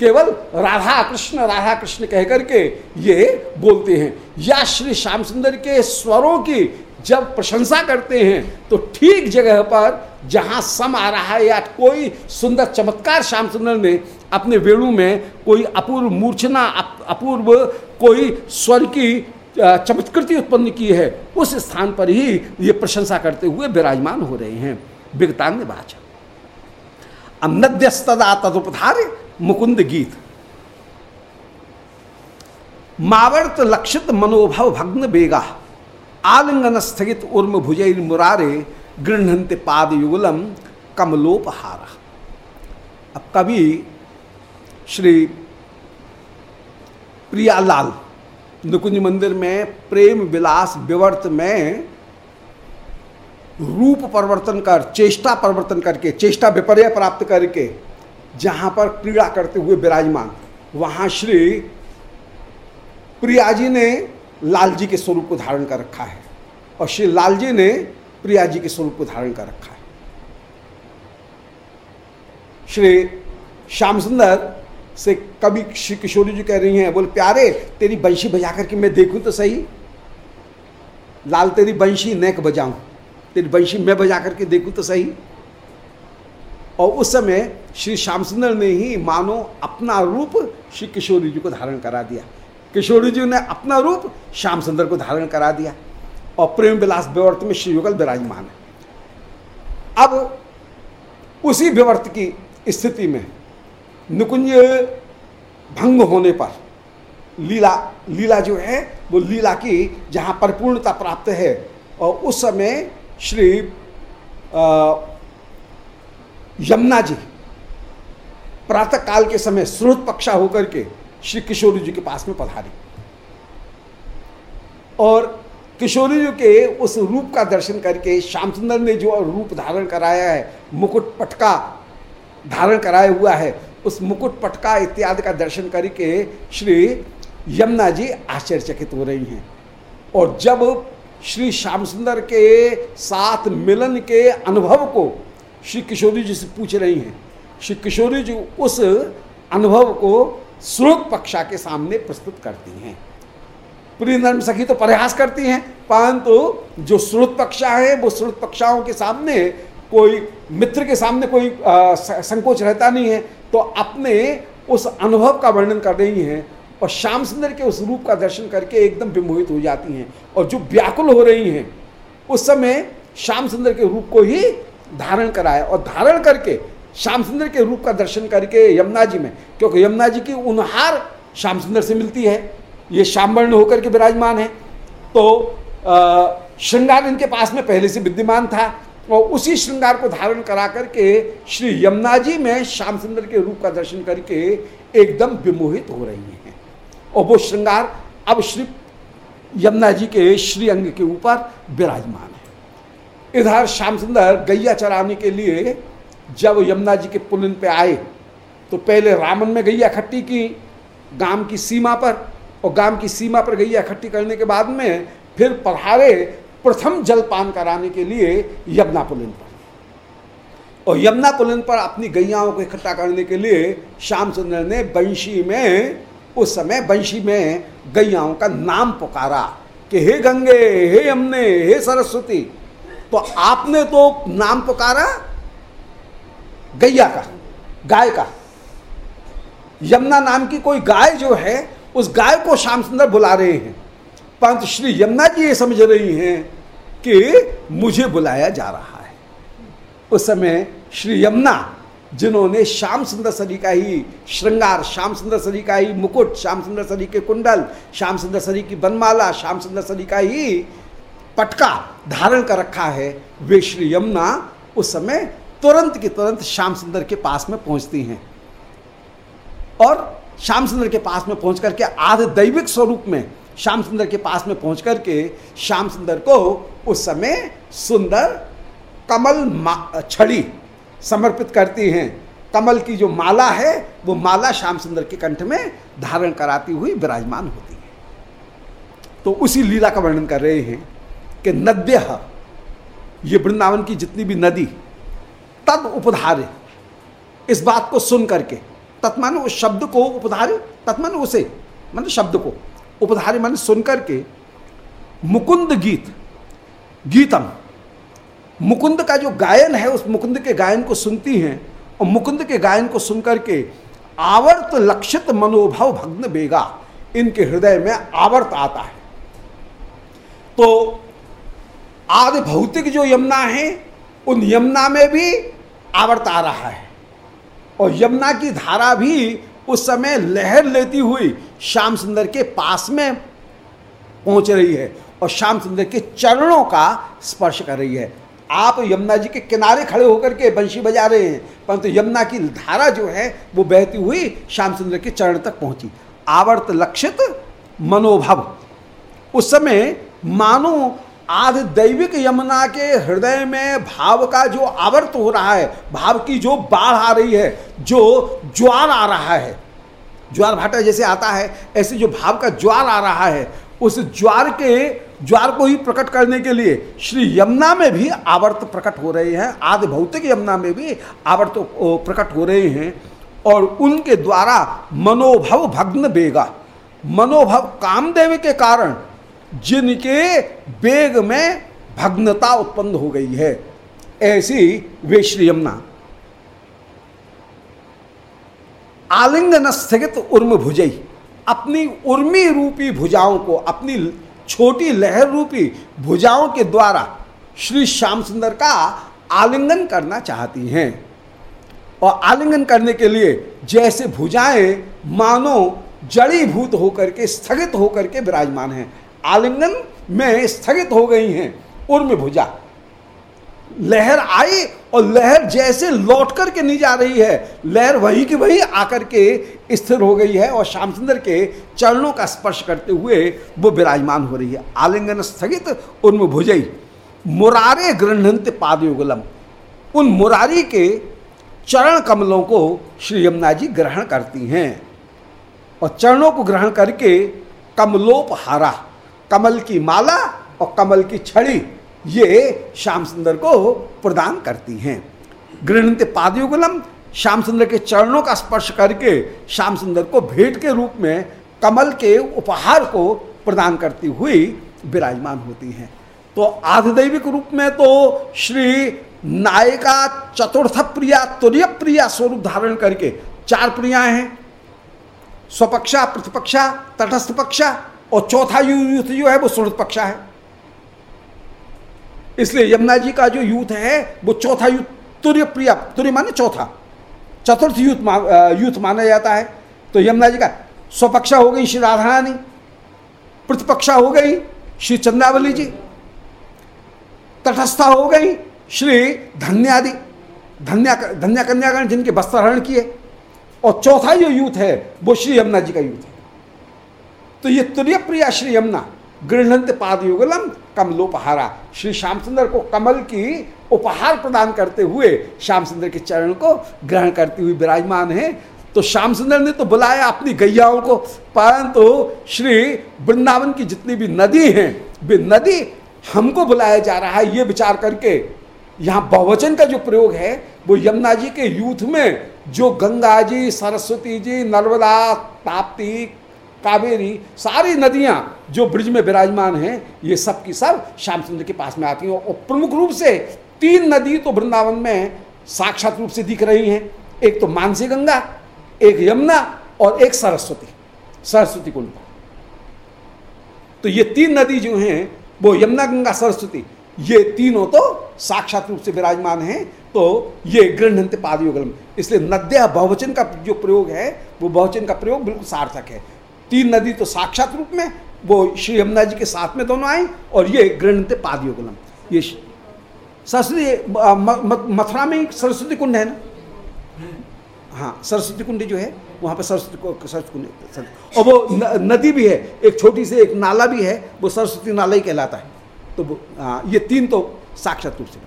A: केवल राधा कृष्ण राधा कृष्ण कह करके ये बोलते हैं। या श्री श्याम सुंदर के स्वरों की जब प्रशंसा करते हैं तो ठीक जगह पर जहाँ सम आ रहा है, या कोई सुंदर चमत्कार श्याम सुंदर ने अपने वेणु में कोई अपूर्व मूर्छना अपूर्व कोई स्वर की चमत्कृति उत्पन्न की है, उस स्थान पर ही ये प्रशंसा करते हुए विराजमान हो रहे हैं। विगतांग बाचा नद्यस्तदा तदुपधार मुकुंद गीत। मावर्त लक्षित मनोभव भग्न बेगा। आलिंगन स्थगित उर्म भुजैर मुरारे गृहंत पाद युगलम कमलोपहारा। अब कभी श्री प्रियालाल, नुकुंज मंदिर में प्रेम विलास विवर्त में रूप परिवर्तन कर, चेष्टा परिवर्तन करके, चेष्टा विपर्य प्राप्त करके, जहाँ पर क्रीड़ा करते हुए विराजमान, वहाँ श्री प्रिया जी ने लाल जी के स्वरूप को धारण कर रखा है। और श्री लाल जी ने प्रिया जी के स्वरूप को धारण कर रखा है। श्री श्याम सुंदर से कभी श्री किशोरी जी कह रही हैं, बोले, प्यारे, तेरी बंशी बजा करके मैं देखूँ तो सही। लाल, तेरी बंशी नेक बजाऊं। तेरी बंशी मैं बजा करके देखूँ तो सही। और उस समय श्री श्याम सुंदर ने ही मानो अपना रूप श्री किशोरी जी को धारण करा दिया। किशोरी जी ने अपना रूप श्याम सुंदर को धारण करा दिया। और प्रेम विलास विवर्त में श्री युगल विराजमान है। अब उसी विवर्त की स्थिति में निकुंज भंग होने पर लीला लीला जो है, वो लीला की जहाँ परिपूर्णता प्राप्त है। और उस समय श्री यमुना जी प्रातः काल के समय स्रोत पक्षा होकर के श्री किशोरी जी के पास में पधारी। और किशोरी जी के उस रूप का दर्शन करके श्याम सुंदर ने जो रूप धारण कराया है, मुकुट पटका धारण कराया हुआ है उस मुकुट पटका इत्यादि का दर्शन करके श्री यमुना जी आश्चर्यचकित हो रही हैं। और जब श्री श्याम सुंदर के साथ मिलन के अनुभव को श्री किशोरी जी से पूछ रही हैं श्री किशोरी जी उस अनुभव को स्रोत पक्षा के सामने प्रस्तुत करती हैं। प्रिय नर्म सखी तो प्रयास करती हैं परंतु तो जो स्रोत पक्षा है वो स्रोत पक्षाओं के सामने कोई मित्र के सामने कोई आ, संकोच रहता नहीं है। तो अपने उस अनुभव का वर्णन कर रही हैं और श्याम सुंदर के उस रूप का दर्शन करके एकदम विमोहित हो जाती हैं और जो व्याकुल हो रही हैं, उस समय श्याम सुंदर के रूप को ही धारण कराए और धारण करके श्याम सुंदर के रूप का दर्शन करके यमुना जी में, क्योंकि यमुना जी की उनहार श्याम सुंदर से मिलती है। ये श्यामवर्ण होकर के विराजमान है। तो श्रृंगार इनके पास में पहले से विद्यमान था। और उसी श्रृंगार को धारण करा करके श्री यमुना जी में श्याम सुंदर के रूप का दर्शन करके एकदम विमोहित हो रही हैं। और वो श्रृंगार अब श्री यमुना जी के श्री अंग के ऊपर विराजमान है। इधर श्याम सुंदर गैया चराने के लिए जब यमुना जी के पुलिन पे आए तो पहले रामन में गैया इकट्ठी की गाँव की सीमा पर, और गाँव की सीमा पर गैया इकट्ठी करने के बाद में फिर पढ़ारे प्रथम जलपान कराने के लिए यमुना पुलिन पर। और यमुना पुलिन पर अपनी गैयाओं को इकट्ठा करने के लिए श्याम सुंदर ने बंशी में, उस समय बंशी में गैयाओं का नाम पुकारा कि, हे गंगे, हे यमुने, हे सरस्वती तो आपने तो नाम पुकारा गैया का, गाय का। यमुना नाम की कोई गाय जो है, उस गाय को श्याम सुंदर बुला रहे हैं। परंतु श्री यमुना जी ये समझ रही हैं कि मुझे बुलाया जा रहा है। उस समय श्री यमुना, जिन्होंने श्याम सुंदर सरी का ही श्रृंगार श्याम सुंदर सरी का ही मुकुट श्याम सुंदर सरी के कुंडल, श्याम सुंदर सरी की बनमाला, श्याम सुंदर सरी का ही पटका धारण कर रखा है, वे श्री यमुना उस समय तुरंत की तुरंत श्याम सुंदर के पास में पहुँचती हैं। और श्याम सुंदर के पास में पहुँच करके आध दैविक स्वरूप में श्याम सुंदर के पास में पहुँच करके श्याम सुंदर को उस समय सुंदर कमल छड़ी समर्पित करती हैं। कमल की जो माला है, वो माला श्याम सुंदर के कंठ में धारण कराती हुई विराजमान होती है। तो उसी लीला का वर्णन कर रहे हैं कि नद्य ये वृंदावन की जितनी भी नदी, तद उपधारे। इस बात को सुन करके, तत्मान उस शब्द को उपधारे, तत्मान उसे मतलब शब्द को उपधारे मान सुनकर के मुकुंद गीत, गीतम। मुकुंद का जो गायन है, उस मुकुंद के गायन को सुनती हैं और मुकुंद के गायन को सुनकर के आवर्त लक्षित मनोभव भग्न बेगा। इनके हृदय में आवर्त आता है। तो आदि भौतिक जो यमुना है, उन यमुना में भी आवर्त आ रहा है। और यमुना की धारा भी उस समय लहर लेती हुई श्याम सुंदर के पास में पहुँच रही है और श्याम सुंदर के चरणों का स्पर्श कर रही है। आप यमुना जी के किनारे खड़े होकर के बंशी बजा रहे हैं, परंतु यमुना की धारा जो है, वो बहती हुई श्याम सुंदर के चरण तक पहुँची। आवर्त लक्षित मनोभव। उस समय मानो आध दैविक यमुना के हृदय में भाव का जो आवर्त हो रहा है, भाव की जो बाढ़ आ रही है, जो ज्वार आ रहा है, ज्वार भाटा जैसे आता है, ऐसे जो भाव का ज्वार आ रहा है, उस ज्वार के, ज्वार को ही प्रकट करने के लिए श्री यमुना में भी आवर्त प्रकट हो रहे हैं, आदि भौतिक यमुना में भी आवर्त प्रकट हो रहे हैं, और उनके द्वारा मनोभव भग्न बेगा, मनोभव कामदेव के कारण जिनके वेग में भग्नता उत्पन्न हो गई है। ऐसी वे श्री यमुना आलिंगन स्थगित उर्म भुजई। अपनी उर्मी रूपी भुजाओं को, अपनी छोटी लहर रूपी भुजाओं के द्वारा श्री श्याम सुंदर का आलिंगन करना चाहती हैं। और आलिंगन करने के लिए जैसे भुजाएँ मानो जड़ी भूत होकर के, स्थगित होकर के विराजमान हैं। आलिंगन में स्थगित हो गई हैं उर्म भुजा। लहर आई और लहर जैसे लौट करके नहीं जा रही है। लहर वही की वही आकर के स्थिर हो गई है और श्याम सुंदर के चरणों का स्पर्श करते हुए वो विराजमान हो रही है। आलिंगन स्थगित, उनमें भुजई। मुरारे गृहंत पादयुगलम। उन मुरारी के चरण कमलों को श्री यमुना जी ग्रहण करती हैं और चरणों को ग्रहण करके कमलोपहारा कमल की माला और कमल की छड़ी, ये श्याम सुंदर को प्रदान करती हैं। गृहणते पादयुगलम, श्याम सुंदर के चरणों का स्पर्श करके श्याम सुंदर को भेंट के रूप में कमल के उपहार को प्रदान करती हुई विराजमान होती हैं। तो आधिदैविक रूप में तो श्री नायिका चतुर्थ प्रिया, तुरय प्रिया स्वरूप धारण करके चार प्रियाएँ हैं। स्वपक्षा, प्रतिपक्षा, तटस्थ पक्षा और चौथा युद्ध जो है वो सुरत पक्षा है। इसलिए यमुना जी का जो यूथ है, वो चौथा यूथ तुर्य प्रिया तुर्य माने चौथा। चतुर्थ यूथ यूथ माना जाता है। तो यमुना जी का स्वपक्षा हो गई श्री राधारानी, प्रतिपक्षा हो गई श्री चंद्रावली जी, तटस्था हो गई श्री धन्यादि, धन्या धन्या कन्यागण जिनके वस्त्रहरण किए। और चौथा जो यूथ है, वो श्री यमुना जी का यूथ है। तो ये तुर्य प्रिया श्री यमुना गृहंत पाद युगलम कमलोपहारा। श्री श्याम सुंदर को कमल की उपहार प्रदान करते हुए श्याम सुंदर के चरण को ग्रहण करती हुई विराजमान है। तो श्याम सुंदर ने तो बुलाया अपनी गैयाओं को, परंतु तो श्री वृंदावन की जितनी भी नदी हैं, वे नदी हमको बुलाया जा रहा है, ये विचार करके। यहाँ बहुवचन का जो प्रयोग है, वो यमुना जी के यूथ में, जो गंगा जी, सरस्वती जी, नर्मदा, ताप्ती कावेरी, सारी नदियाँ जो ब्रिज में विराजमान हैं, ये सब की सब श्याम सुंदर के पास में आती हैं और प्रमुख रूप से तीन नदी तो वृंदावन में साक्षात रूप से दिख रही हैं। एक तो मानसी गंगा, एक यमुना और एक सरस्वती सरस्वती कुंड। तो ये तीन नदी जो हैं, वो यमुना, गंगा, सरस्वती, ये तीनों तो साक्षात रूप से विराजमान हैं। तो ये गृहंत पादयुगलम, इसलिए नद्या बहुवचन का जो प्रयोग है, वो बहुवचन का प्रयोग बिल्कुल सार्थक है। तीन नदी तो साक्षात रूप में वो श्री यमुना जी के साथ में दोनों आई और ये गृहणते पादयोगलम। ये सरस्वती मथुरा में सरस्वती कुंड है ना? हाँ सरस्वती कुंड जो है वहाँ पर सरस्वती सरस्वती कुंड और वो न, नदी भी है एक छोटी सी एक नाला भी है वो सरस्वती नाला ही कहलाता है। तो आ, ये तीन तो साक्षात रूप से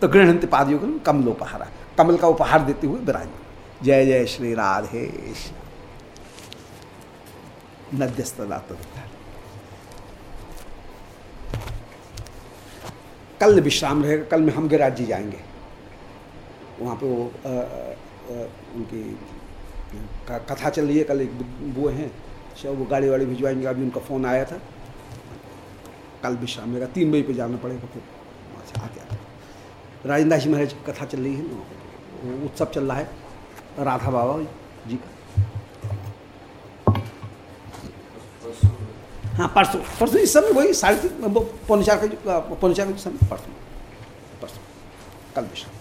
A: तो गृहणंत पादयोगन कमलोपहारा। कमल का उपहार देते हुए विराजमान। जय जय श्री राधे नद्यस्तदात कल विश्राम रहेगा कल में हम गिराज जी जाएँगे। वहाँ पे वो आ, आ, उनकी कथा चल रही है कल एक वो हैं शायद वो गाड़ी वाड़ी भिजवाएँगे अभी उनका फ़ोन आया था। कल विश्राम रहेगा तीन बजे पे जाना पड़ेगा फिर वहाँ से आके आते राजेंद्र जी महाराज की कथा चल रही है ना उत्सव चल रहा है राधा बाबा जी का। हाँ परसों। परसों इस समय वही साढ़े तीन पौने चार का पौने चार का समय परसों। परसों। कल विषय